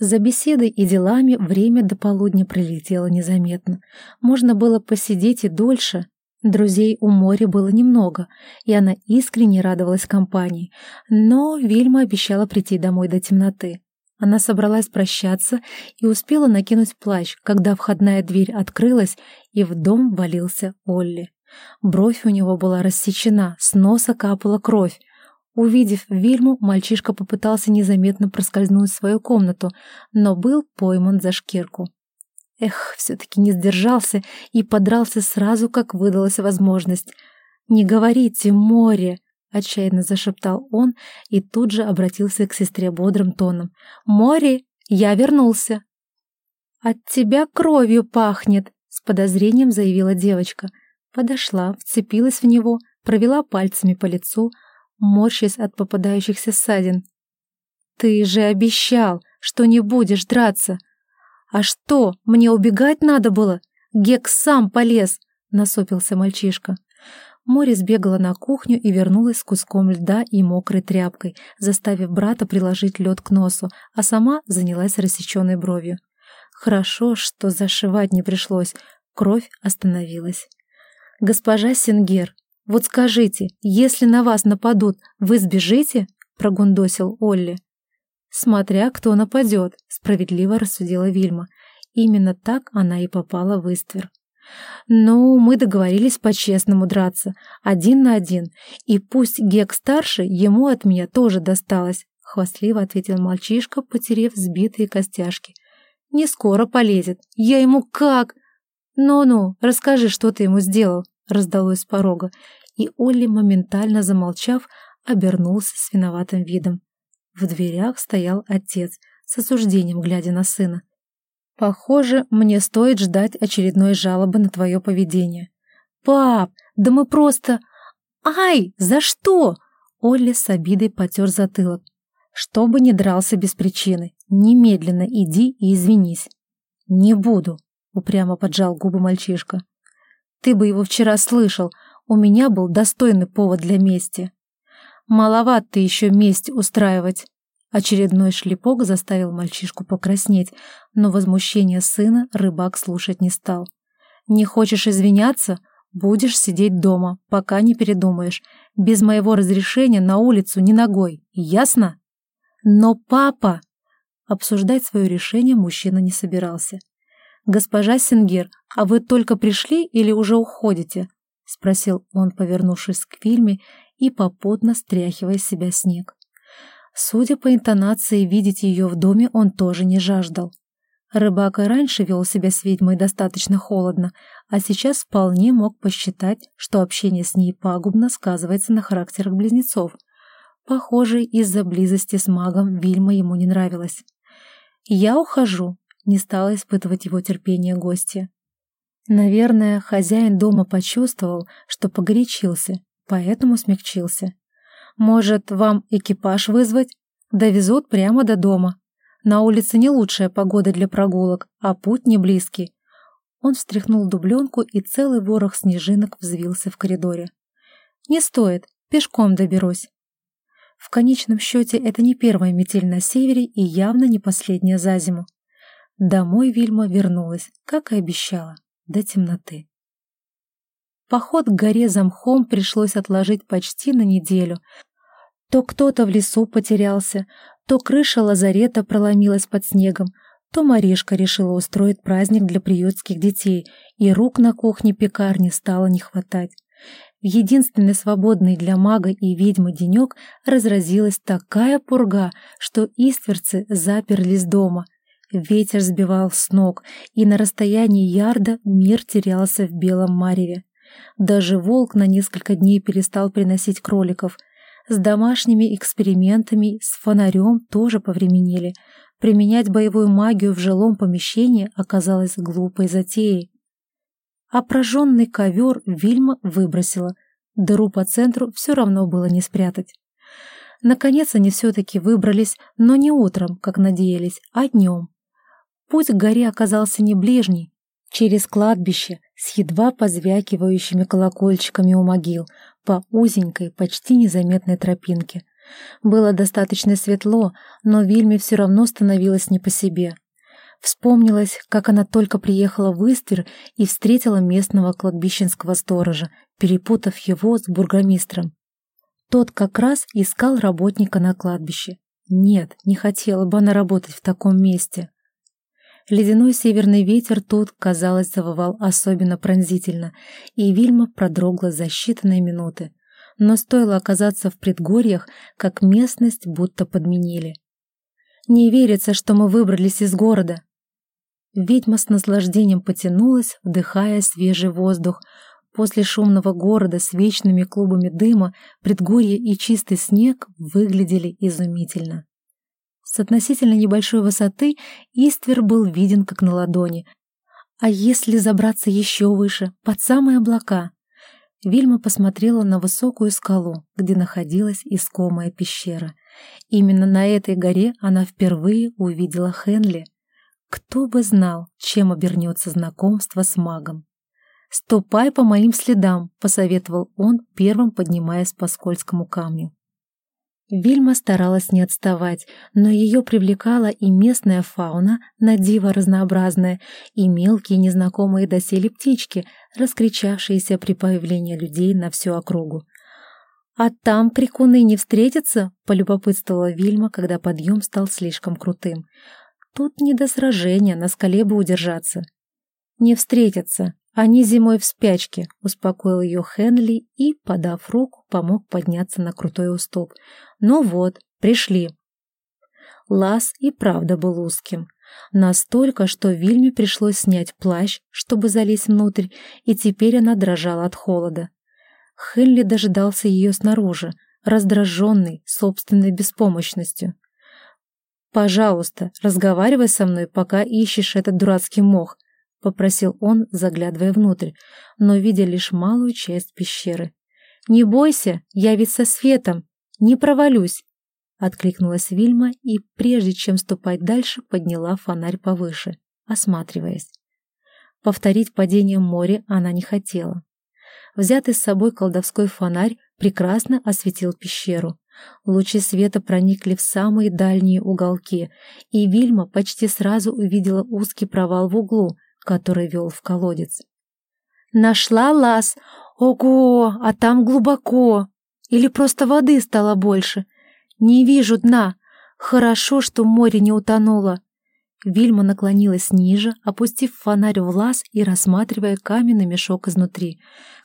За беседой и делами время до полудня пролетело незаметно. Можно было посидеть и дольше. Друзей у моря было немного, и она искренне радовалась компании, но Вильма обещала прийти домой до темноты. Она собралась прощаться и успела накинуть плащ, когда входная дверь открылась, и в дом валился Олли. Бровь у него была рассечена, с носа капала кровь. Увидев Вильму, мальчишка попытался незаметно проскользнуть в свою комнату, но был пойман за шкирку. Эх, все-таки не сдержался и подрался сразу, как выдалась возможность. «Не говорите, море!» — отчаянно зашептал он и тут же обратился к сестре бодрым тоном. «Море, я вернулся!» «От тебя кровью пахнет!» — с подозрением заявила девочка — Подошла, вцепилась в него, провела пальцами по лицу, морщась от попадающихся ссадин. «Ты же обещал, что не будешь драться!» «А что, мне убегать надо было? Гек сам полез!» — насопился мальчишка. Море сбегала на кухню и вернулась с куском льда и мокрой тряпкой, заставив брата приложить лед к носу, а сама занялась рассеченной бровью. Хорошо, что зашивать не пришлось, кровь остановилась. «Госпожа Сингер, вот скажите, если на вас нападут, вы сбежите?» — прогундосил Олли. «Смотря кто нападет», — справедливо рассудила Вильма. Именно так она и попала в Иствер. «Ну, мы договорились по-честному драться, один на один, и пусть Гек-старший ему от меня тоже досталось», — хвастливо ответил мальчишка, потерев сбитые костяшки. «Не скоро полезет. Я ему как...» «Ну-ну, расскажи, что ты ему сделал», — раздалось с порога, и Олли, моментально замолчав, обернулся с виноватым видом. В дверях стоял отец, с осуждением глядя на сына. «Похоже, мне стоит ждать очередной жалобы на твое поведение». «Пап, да мы просто...» «Ай, за что?» Олли с обидой потер затылок. «Чтобы не дрался без причины, немедленно иди и извинись». «Не буду», — упрямо поджал губы мальчишка. «Ты бы его вчера слышал, у меня был достойный повод для мести». «Маловат ты еще месть устраивать». Очередной шлепок заставил мальчишку покраснеть, но возмущение сына рыбак слушать не стал. «Не хочешь извиняться? Будешь сидеть дома, пока не передумаешь. Без моего разрешения на улицу ни ногой. Ясно?» «Но папа...» Обсуждать свое решение мужчина не собирался. «Госпожа Сингер, а вы только пришли или уже уходите?» — спросил он, повернувшись к фильме и попутно стряхивая с себя снег. Судя по интонации, видеть ее в доме он тоже не жаждал. Рыбак и раньше вел себя с ведьмой достаточно холодно, а сейчас вполне мог посчитать, что общение с ней пагубно сказывается на характерах близнецов. Похоже, из-за близости с магом Вильма ему не нравилась. «Я ухожу», — не стала испытывать его терпение гостя. Наверное, хозяин дома почувствовал, что погорячился, поэтому смягчился. «Может, вам экипаж вызвать? Довезут прямо до дома. На улице не лучшая погода для прогулок, а путь не близкий». Он встряхнул дубленку, и целый ворох снежинок взвился в коридоре. «Не стоит, пешком доберусь». В конечном счете это не первая метель на севере и явно не последняя за зиму. Домой Вильма вернулась, как и обещала, до темноты. Поход к горе за мхом пришлось отложить почти на неделю. То кто-то в лесу потерялся, то крыша лазарета проломилась под снегом, то Маришка решила устроить праздник для приютских детей, и рук на кухне пекарни стало не хватать. В единственный свободный для мага и ведьмы денек разразилась такая пурга, что истверцы заперлись дома. Ветер сбивал с ног, и на расстоянии ярда мир терялся в белом мареве. Даже волк на несколько дней перестал приносить кроликов. С домашними экспериментами, с фонарем тоже повременили. Применять боевую магию в жилом помещении оказалось глупой затеей а ковер Вильма выбросила. Дыру по центру все равно было не спрятать. Наконец они все-таки выбрались, но не утром, как надеялись, а днем. Путь к горе оказался не ближний. Через кладбище с едва позвякивающими колокольчиками у могил по узенькой, почти незаметной тропинке. Было достаточно светло, но Вильме все равно становилось не по себе. Вспомнилось, как она только приехала в Иствер и встретила местного кладбищенского сторожа, перепутав его с бургомистром. Тот как раз искал работника на кладбище. Нет, не хотела бы она работать в таком месте. Ледяной северный ветер тут, казалось, завывал особенно пронзительно, и Вильма продрогла за считанные минуты. Но стоило оказаться в предгорьях, как местность будто подменили. «Не верится, что мы выбрались из города», Ведьма с наслаждением потянулась, вдыхая свежий воздух. После шумного города с вечными клубами дыма предгорье и чистый снег выглядели изумительно. С относительно небольшой высоты Иствер был виден как на ладони. А если забраться еще выше, под самые облака? Вильма посмотрела на высокую скалу, где находилась искомая пещера. Именно на этой горе она впервые увидела Хенли — кто бы знал, чем обернется знакомство с магом. «Ступай по моим следам», — посоветовал он, первым поднимаясь по скользкому камню. Вильма старалась не отставать, но ее привлекала и местная фауна, на диво разнообразная, и мелкие незнакомые доселе птички, раскричавшиеся при появлении людей на всю округу. «А там крикуны не встретятся?» — полюбопытствовала Вильма, когда подъем стал слишком крутым. Тут не до сражения, на скале бы удержаться. Не встретятся, они зимой в спячке, успокоил ее Хенли и, подав руку, помог подняться на крутой уступ. Ну вот, пришли. Лаз и правда был узким. Настолько, что Вильме пришлось снять плащ, чтобы залезть внутрь, и теперь она дрожала от холода. Хенли дожидался ее снаружи, раздраженный собственной беспомощностью. «Пожалуйста, разговаривай со мной, пока ищешь этот дурацкий мох», — попросил он, заглядывая внутрь, но видя лишь малую часть пещеры. «Не бойся, я ведь со светом, не провалюсь!» Откликнулась Вильма и, прежде чем ступать дальше, подняла фонарь повыше, осматриваясь. Повторить падение в море она не хотела. Взятый с собой колдовской фонарь прекрасно осветил пещеру. Лучи света проникли в самые дальние уголки, и Вильма почти сразу увидела узкий провал в углу, который вел в колодец. «Нашла лаз! Ого, а там глубоко! Или просто воды стало больше! Не вижу дна! Хорошо, что море не утонуло!» Вильма наклонилась ниже, опустив фонарь в лаз и рассматривая каменный мешок изнутри.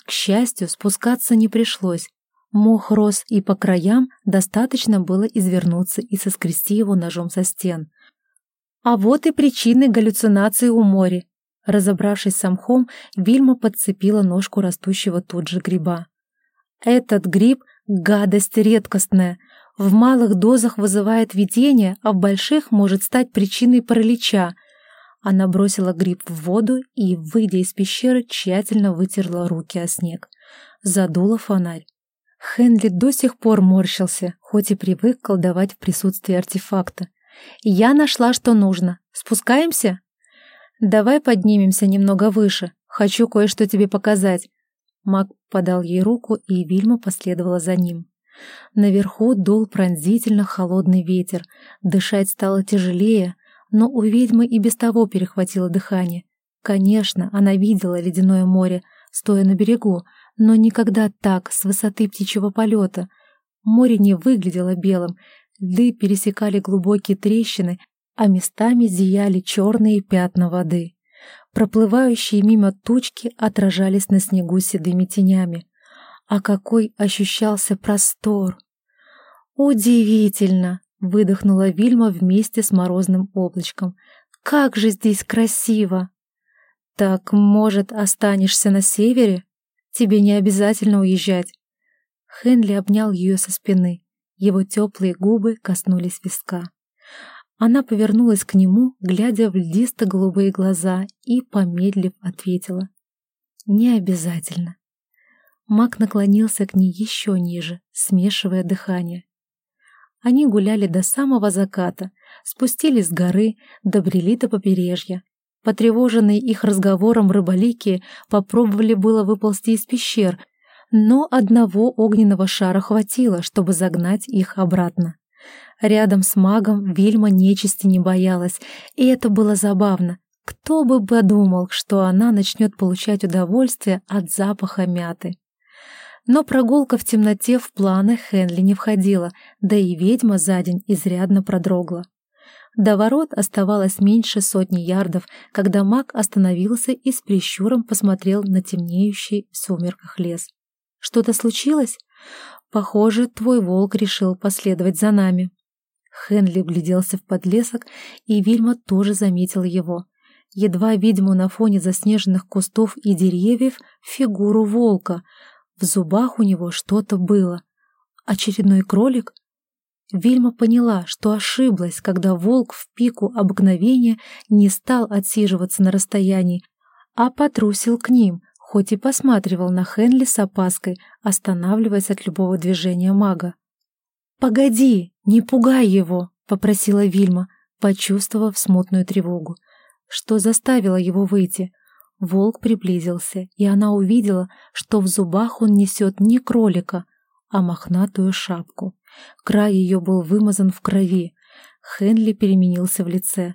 К счастью, спускаться не пришлось. Мох рос, и по краям достаточно было извернуться и соскрести его ножом со стен. А вот и причины галлюцинации у моря. Разобравшись с мхом, Вильма подцепила ножку растущего тут же гриба. Этот гриб — гадость редкостная. В малых дозах вызывает видение, а в больших может стать причиной паралича. Она бросила гриб в воду и, выйдя из пещеры, тщательно вытерла руки о снег. Задула фонарь. Хенли до сих пор морщился, хоть и привык колдовать в присутствии артефакта. «Я нашла, что нужно. Спускаемся?» «Давай поднимемся немного выше. Хочу кое-что тебе показать». Маг подал ей руку, и Вильма последовала за ним. Наверху дул пронзительно холодный ветер, дышать стало тяжелее, но у ведьмы и без того перехватило дыхание. Конечно, она видела ледяное море, стоя на берегу, но никогда так, с высоты птичьего полета. Море не выглядело белым, льды пересекали глубокие трещины, а местами зияли черные пятна воды. Проплывающие мимо тучки отражались на снегу седыми тенями. А какой ощущался простор! «Удивительно!» — выдохнула Вильма вместе с морозным облачком. «Как же здесь красиво!» «Так, может, останешься на севере?» Тебе не обязательно уезжать. Хенли обнял ее со спины. Его теплые губы коснулись виска. Она повернулась к нему, глядя в льдисто-голубые глаза, и, помедлив, ответила. «Не обязательно». Мак наклонился к ней еще ниже, смешивая дыхание. Они гуляли до самого заката, спустились с горы, добрели до побережья. Потревоженные их разговором рыболики попробовали было выползти из пещер, но одного огненного шара хватило, чтобы загнать их обратно. Рядом с магом Вильма нечисти не боялась, и это было забавно. Кто бы подумал, что она начнет получать удовольствие от запаха мяты. Но прогулка в темноте в планы Хенли не входила, да и ведьма за день изрядно продрогла. До ворот оставалось меньше сотни ярдов, когда маг остановился и с прищуром посмотрел на темнеющий в сумерках лес. «Что-то случилось? Похоже, твой волк решил последовать за нами». Хенли вгляделся в подлесок, и Вильма тоже заметила его. Едва видимо на фоне заснеженных кустов и деревьев фигуру волка. В зубах у него что-то было. Очередной кролик? Вильма поняла, что ошиблась, когда волк в пику обыкновения не стал отсиживаться на расстоянии, а потрусил к ним, хоть и посматривал на Хенли с опаской, останавливаясь от любого движения мага. «Погоди, не пугай его!» — попросила Вильма, почувствовав смутную тревогу. Что заставило его выйти? Волк приблизился, и она увидела, что в зубах он несет не кролика, а мохнатую шапку. Край ее был вымазан в крови. Хенли переменился в лице.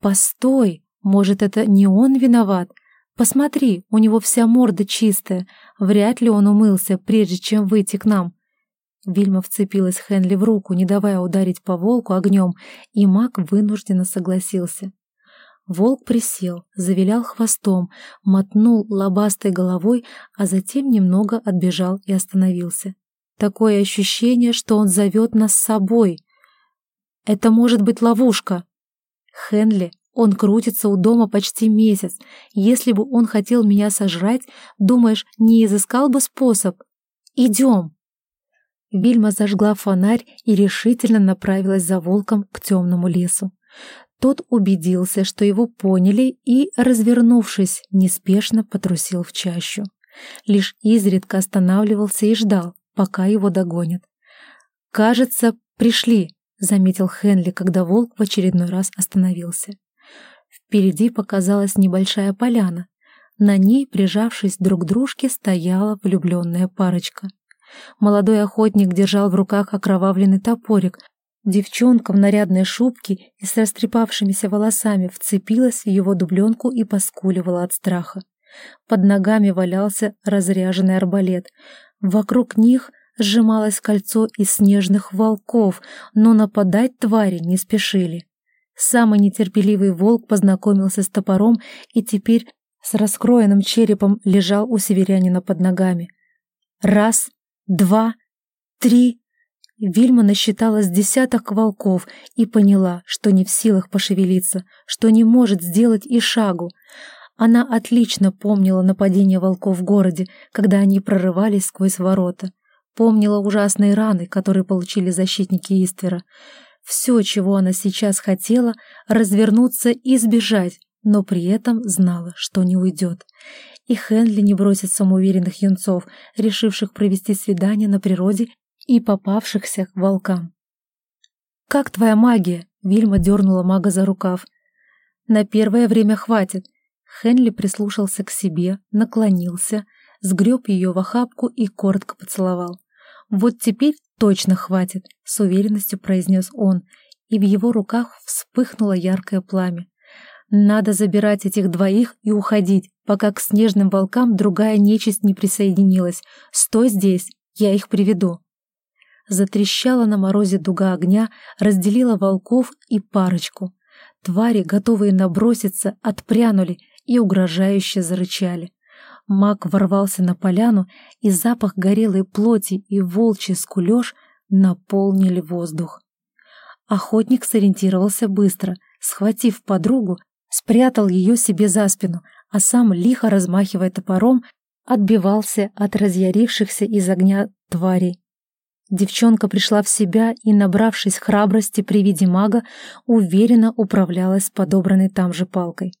«Постой! Может, это не он виноват? Посмотри, у него вся морда чистая. Вряд ли он умылся, прежде чем выйти к нам». Вильма вцепилась Хенли в руку, не давая ударить по волку огнем, и маг вынужденно согласился. Волк присел, завилял хвостом, мотнул лобастой головой, а затем немного отбежал и остановился. Такое ощущение, что он зовет нас с собой. Это может быть ловушка. Хенли, он крутится у дома почти месяц. Если бы он хотел меня сожрать, думаешь, не изыскал бы способ? Идем. Вильма зажгла фонарь и решительно направилась за волком к темному лесу. Тот убедился, что его поняли, и, развернувшись, неспешно потрусил в чащу. лишь изредка останавливался и ждал, пока его догонят. «Кажется, пришли», — заметил Хенли, когда волк в очередной раз остановился. Впереди показалась небольшая поляна. На ней, прижавшись друг к дружке, стояла влюбленная парочка. Молодой охотник держал в руках окровавленный топорик. Девчонка в нарядной шубке и с растрепавшимися волосами вцепилась в его дубленку и поскуливала от страха. Под ногами валялся разряженный арбалет. Вокруг них сжималось кольцо из снежных волков, но нападать твари не спешили. Самый нетерпеливый волк познакомился с топором и теперь с раскроенным черепом лежал у северянина под ногами. Раз, два, три. Вильма насчитала с десяток волков и поняла, что не в силах пошевелиться, что не может сделать и шагу. Она отлично помнила нападение волков в городе, когда они прорывались сквозь ворота. Помнила ужасные раны, которые получили защитники Иствера. Все, чего она сейчас хотела, развернуться и сбежать, но при этом знала, что не уйдет. И Хенли не бросит самоуверенных юнцов, решивших провести свидание на природе и попавшихся к волкам. «Как твоя магия?» — Вильма дернула мага за рукав. «На первое время хватит». Хенли прислушался к себе, наклонился, сгреб ее в охапку и коротко поцеловал. «Вот теперь точно хватит», — с уверенностью произнес он, и в его руках вспыхнуло яркое пламя. «Надо забирать этих двоих и уходить, пока к снежным волкам другая нечисть не присоединилась. Стой здесь, я их приведу». Затрещала на морозе дуга огня, разделила волков и парочку. Твари, готовые наброситься, отпрянули и угрожающе зарычали. Маг ворвался на поляну, и запах горелой плоти и волчий скулеж наполнили воздух. Охотник сориентировался быстро, схватив подругу, спрятал ее себе за спину, а сам, лихо размахивая топором, отбивался от разъярившихся из огня тварей. Девчонка пришла в себя и, набравшись храбрости при виде мага, уверенно управлялась подобранной там же палкой.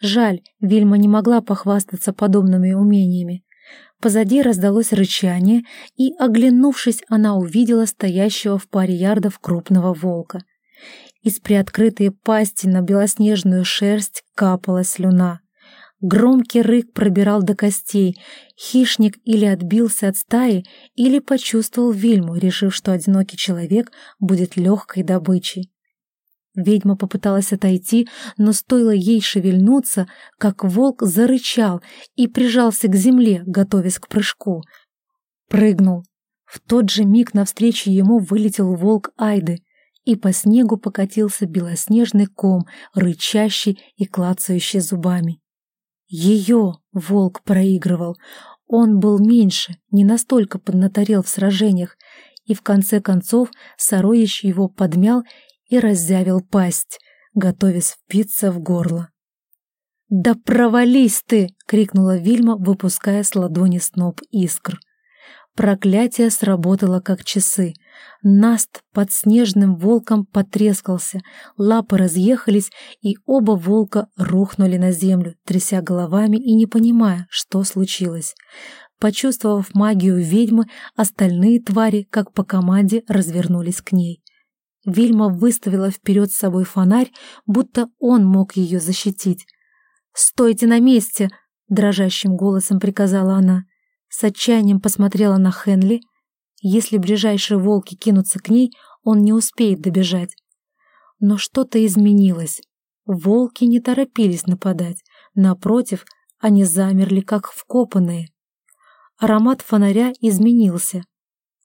Жаль, Вильма не могла похвастаться подобными умениями. Позади раздалось рычание, и, оглянувшись, она увидела стоящего в паре ярдов крупного волка. Из приоткрытой пасти на белоснежную шерсть капала слюна. Громкий рык пробирал до костей. Хищник или отбился от стаи, или почувствовал Вильму, решив, что одинокий человек будет легкой добычей. Ведьма попыталась отойти, но стоило ей шевельнуться, как волк зарычал и прижался к земле, готовясь к прыжку. Прыгнул. В тот же миг навстречу ему вылетел волк Айды, и по снегу покатился белоснежный ком, рычащий и клацающий зубами. Ее волк проигрывал. Он был меньше, не настолько поднаторел в сражениях, и в конце концов сородич его подмял и раззявил пасть, готовясь впиться в горло. «Да провались ты!» — крикнула Вильма, выпуская с ладони сноп искр. Проклятие сработало как часы. Наст под снежным волком потрескался, лапы разъехались, и оба волка рухнули на землю, тряся головами и не понимая, что случилось. Почувствовав магию ведьмы, остальные твари, как по команде, развернулись к ней. Вильма выставила вперед с собой фонарь, будто он мог ее защитить. «Стойте на месте!» — дрожащим голосом приказала она. С отчаянием посмотрела на Хенли. Если ближайшие волки кинутся к ней, он не успеет добежать. Но что-то изменилось. Волки не торопились нападать. Напротив, они замерли, как вкопанные. Аромат фонаря изменился.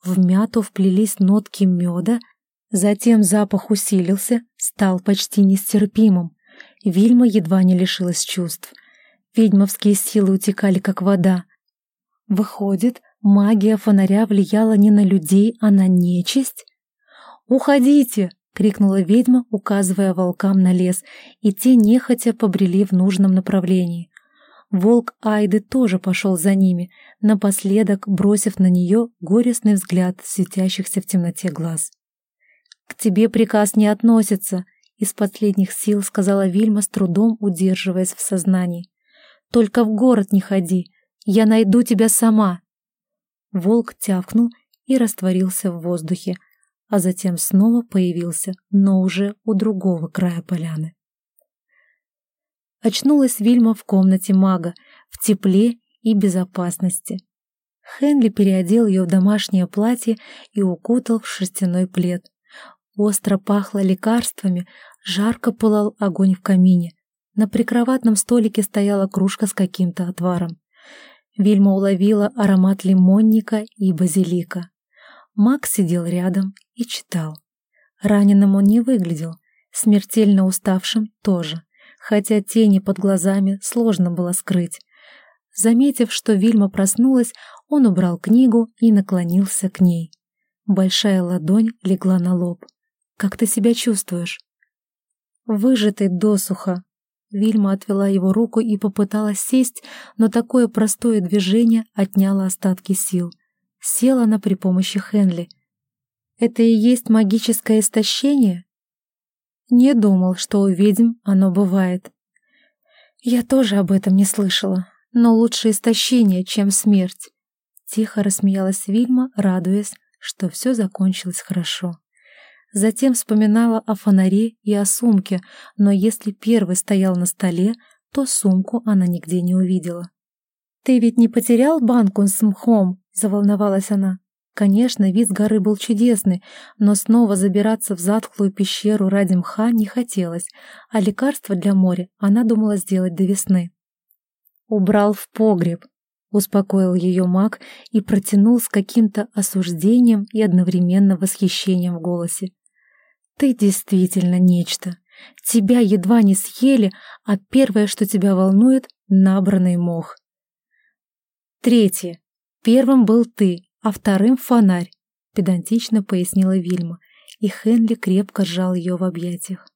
В мяту вплелись нотки меда, Затем запах усилился, стал почти нестерпимым. Вильма едва не лишилась чувств. Ведьмовские силы утекали, как вода. Выходит, магия фонаря влияла не на людей, а на нечисть? «Уходите!» — крикнула ведьма, указывая волкам на лес, и те нехотя побрели в нужном направлении. Волк Айды тоже пошел за ними, напоследок бросив на нее горестный взгляд светящихся в темноте глаз. «К тебе приказ не относится», — из последних сил сказала Вильма, с трудом удерживаясь в сознании. «Только в город не ходи. Я найду тебя сама!» Волк тявкнул и растворился в воздухе, а затем снова появился, но уже у другого края поляны. Очнулась Вильма в комнате мага, в тепле и безопасности. Хенли переодел ее в домашнее платье и укутал в шерстяной плед. Остро пахло лекарствами, жарко пылал огонь в камине. На прикроватном столике стояла кружка с каким-то отваром. Вильма уловила аромат лимонника и базилика. Макс сидел рядом и читал. Раненым он не выглядел, смертельно уставшим тоже, хотя тени под глазами сложно было скрыть. Заметив, что Вильма проснулась, он убрал книгу и наклонился к ней. Большая ладонь легла на лоб. «Как ты себя чувствуешь?» «Выжатый досуха». Вильма отвела его руку и попыталась сесть, но такое простое движение отняло остатки сил. Села она при помощи Хенли. «Это и есть магическое истощение?» «Не думал, что у ведьм оно бывает». «Я тоже об этом не слышала, но лучше истощение, чем смерть. Тихо рассмеялась Вильма, радуясь, что все закончилось хорошо. Затем вспоминала о фонаре и о сумке, но если первый стоял на столе, то сумку она нигде не увидела. «Ты ведь не потерял банку с мхом?» — заволновалась она. Конечно, вид горы был чудесный, но снова забираться в затхлую пещеру ради мха не хотелось, а лекарство для моря она думала сделать до весны. «Убрал в погреб», Успокоил ее маг и протянул с каким-то осуждением и одновременно восхищением в голосе. «Ты действительно нечто. Тебя едва не съели, а первое, что тебя волнует — набранный мох». «Третье. Первым был ты, а вторым — фонарь», — педантично пояснила Вильма, и Хенли крепко сжал ее в объятиях.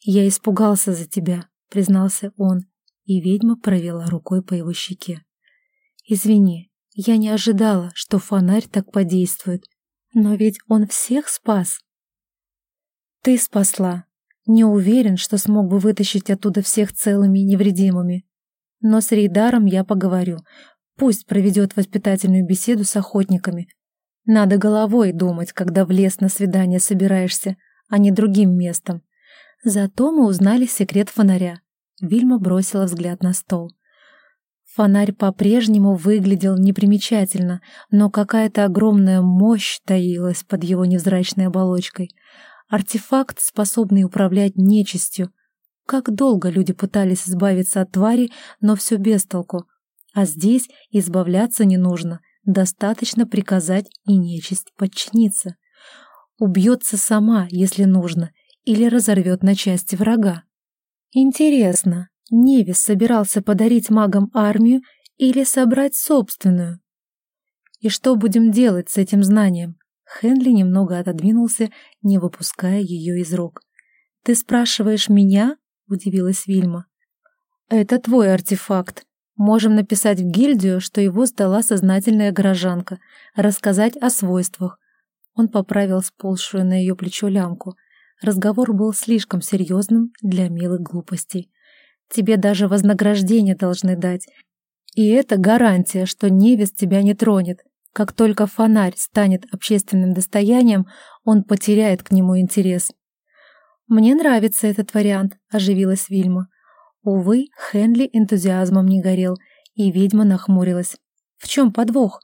«Я испугался за тебя», — признался он, и ведьма провела рукой по его щеке. Извини, я не ожидала, что фонарь так подействует. Но ведь он всех спас. Ты спасла. Не уверен, что смог бы вытащить оттуда всех целыми и невредимыми. Но с Рейдаром я поговорю. Пусть проведет воспитательную беседу с охотниками. Надо головой думать, когда в лес на свидание собираешься, а не другим местом. Зато мы узнали секрет фонаря. Вильма бросила взгляд на стол. Фонарь по-прежнему выглядел непримечательно, но какая-то огромная мощь таилась под его невзрачной оболочкой. Артефакт, способный управлять нечистью. Как долго люди пытались избавиться от твари, но все без толку. А здесь избавляться не нужно, достаточно приказать и нечисть подчиниться. Убьется сама, если нужно, или разорвет на части врага. Интересно, Невис собирался подарить магам армию или собрать собственную. И что будем делать с этим знанием? Хенли немного отодвинулся, не выпуская ее из рук. «Ты спрашиваешь меня?» — удивилась Вильма. «Это твой артефакт. Можем написать в гильдию, что его сдала сознательная горожанка, рассказать о свойствах». Он поправил сползшую на ее плечо лямку. Разговор был слишком серьезным для милых глупостей. Тебе даже вознаграждение должны дать. И это гарантия, что невест тебя не тронет. Как только фонарь станет общественным достоянием, он потеряет к нему интерес. «Мне нравится этот вариант», — оживилась Вильма. Увы, Хенли энтузиазмом не горел, и ведьма нахмурилась. «В чем подвох?»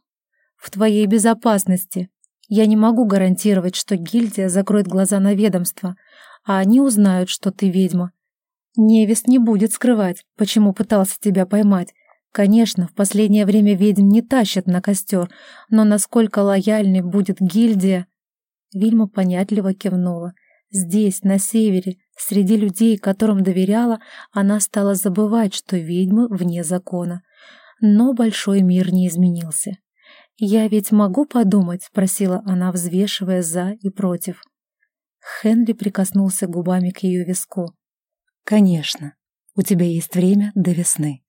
«В твоей безопасности. Я не могу гарантировать, что гильдия закроет глаза на ведомство, а они узнают, что ты ведьма, Невест не будет скрывать, почему пытался тебя поймать. Конечно, в последнее время ведьм не тащат на костер, но насколько лояльной будет гильдия... Вильма понятливо кивнула. Здесь, на севере, среди людей, которым доверяла, она стала забывать, что ведьмы вне закона. Но большой мир не изменился. «Я ведь могу подумать?» — спросила она, взвешивая «за» и «против». Хенли прикоснулся губами к ее виску. Конечно, у тебя есть время до весны.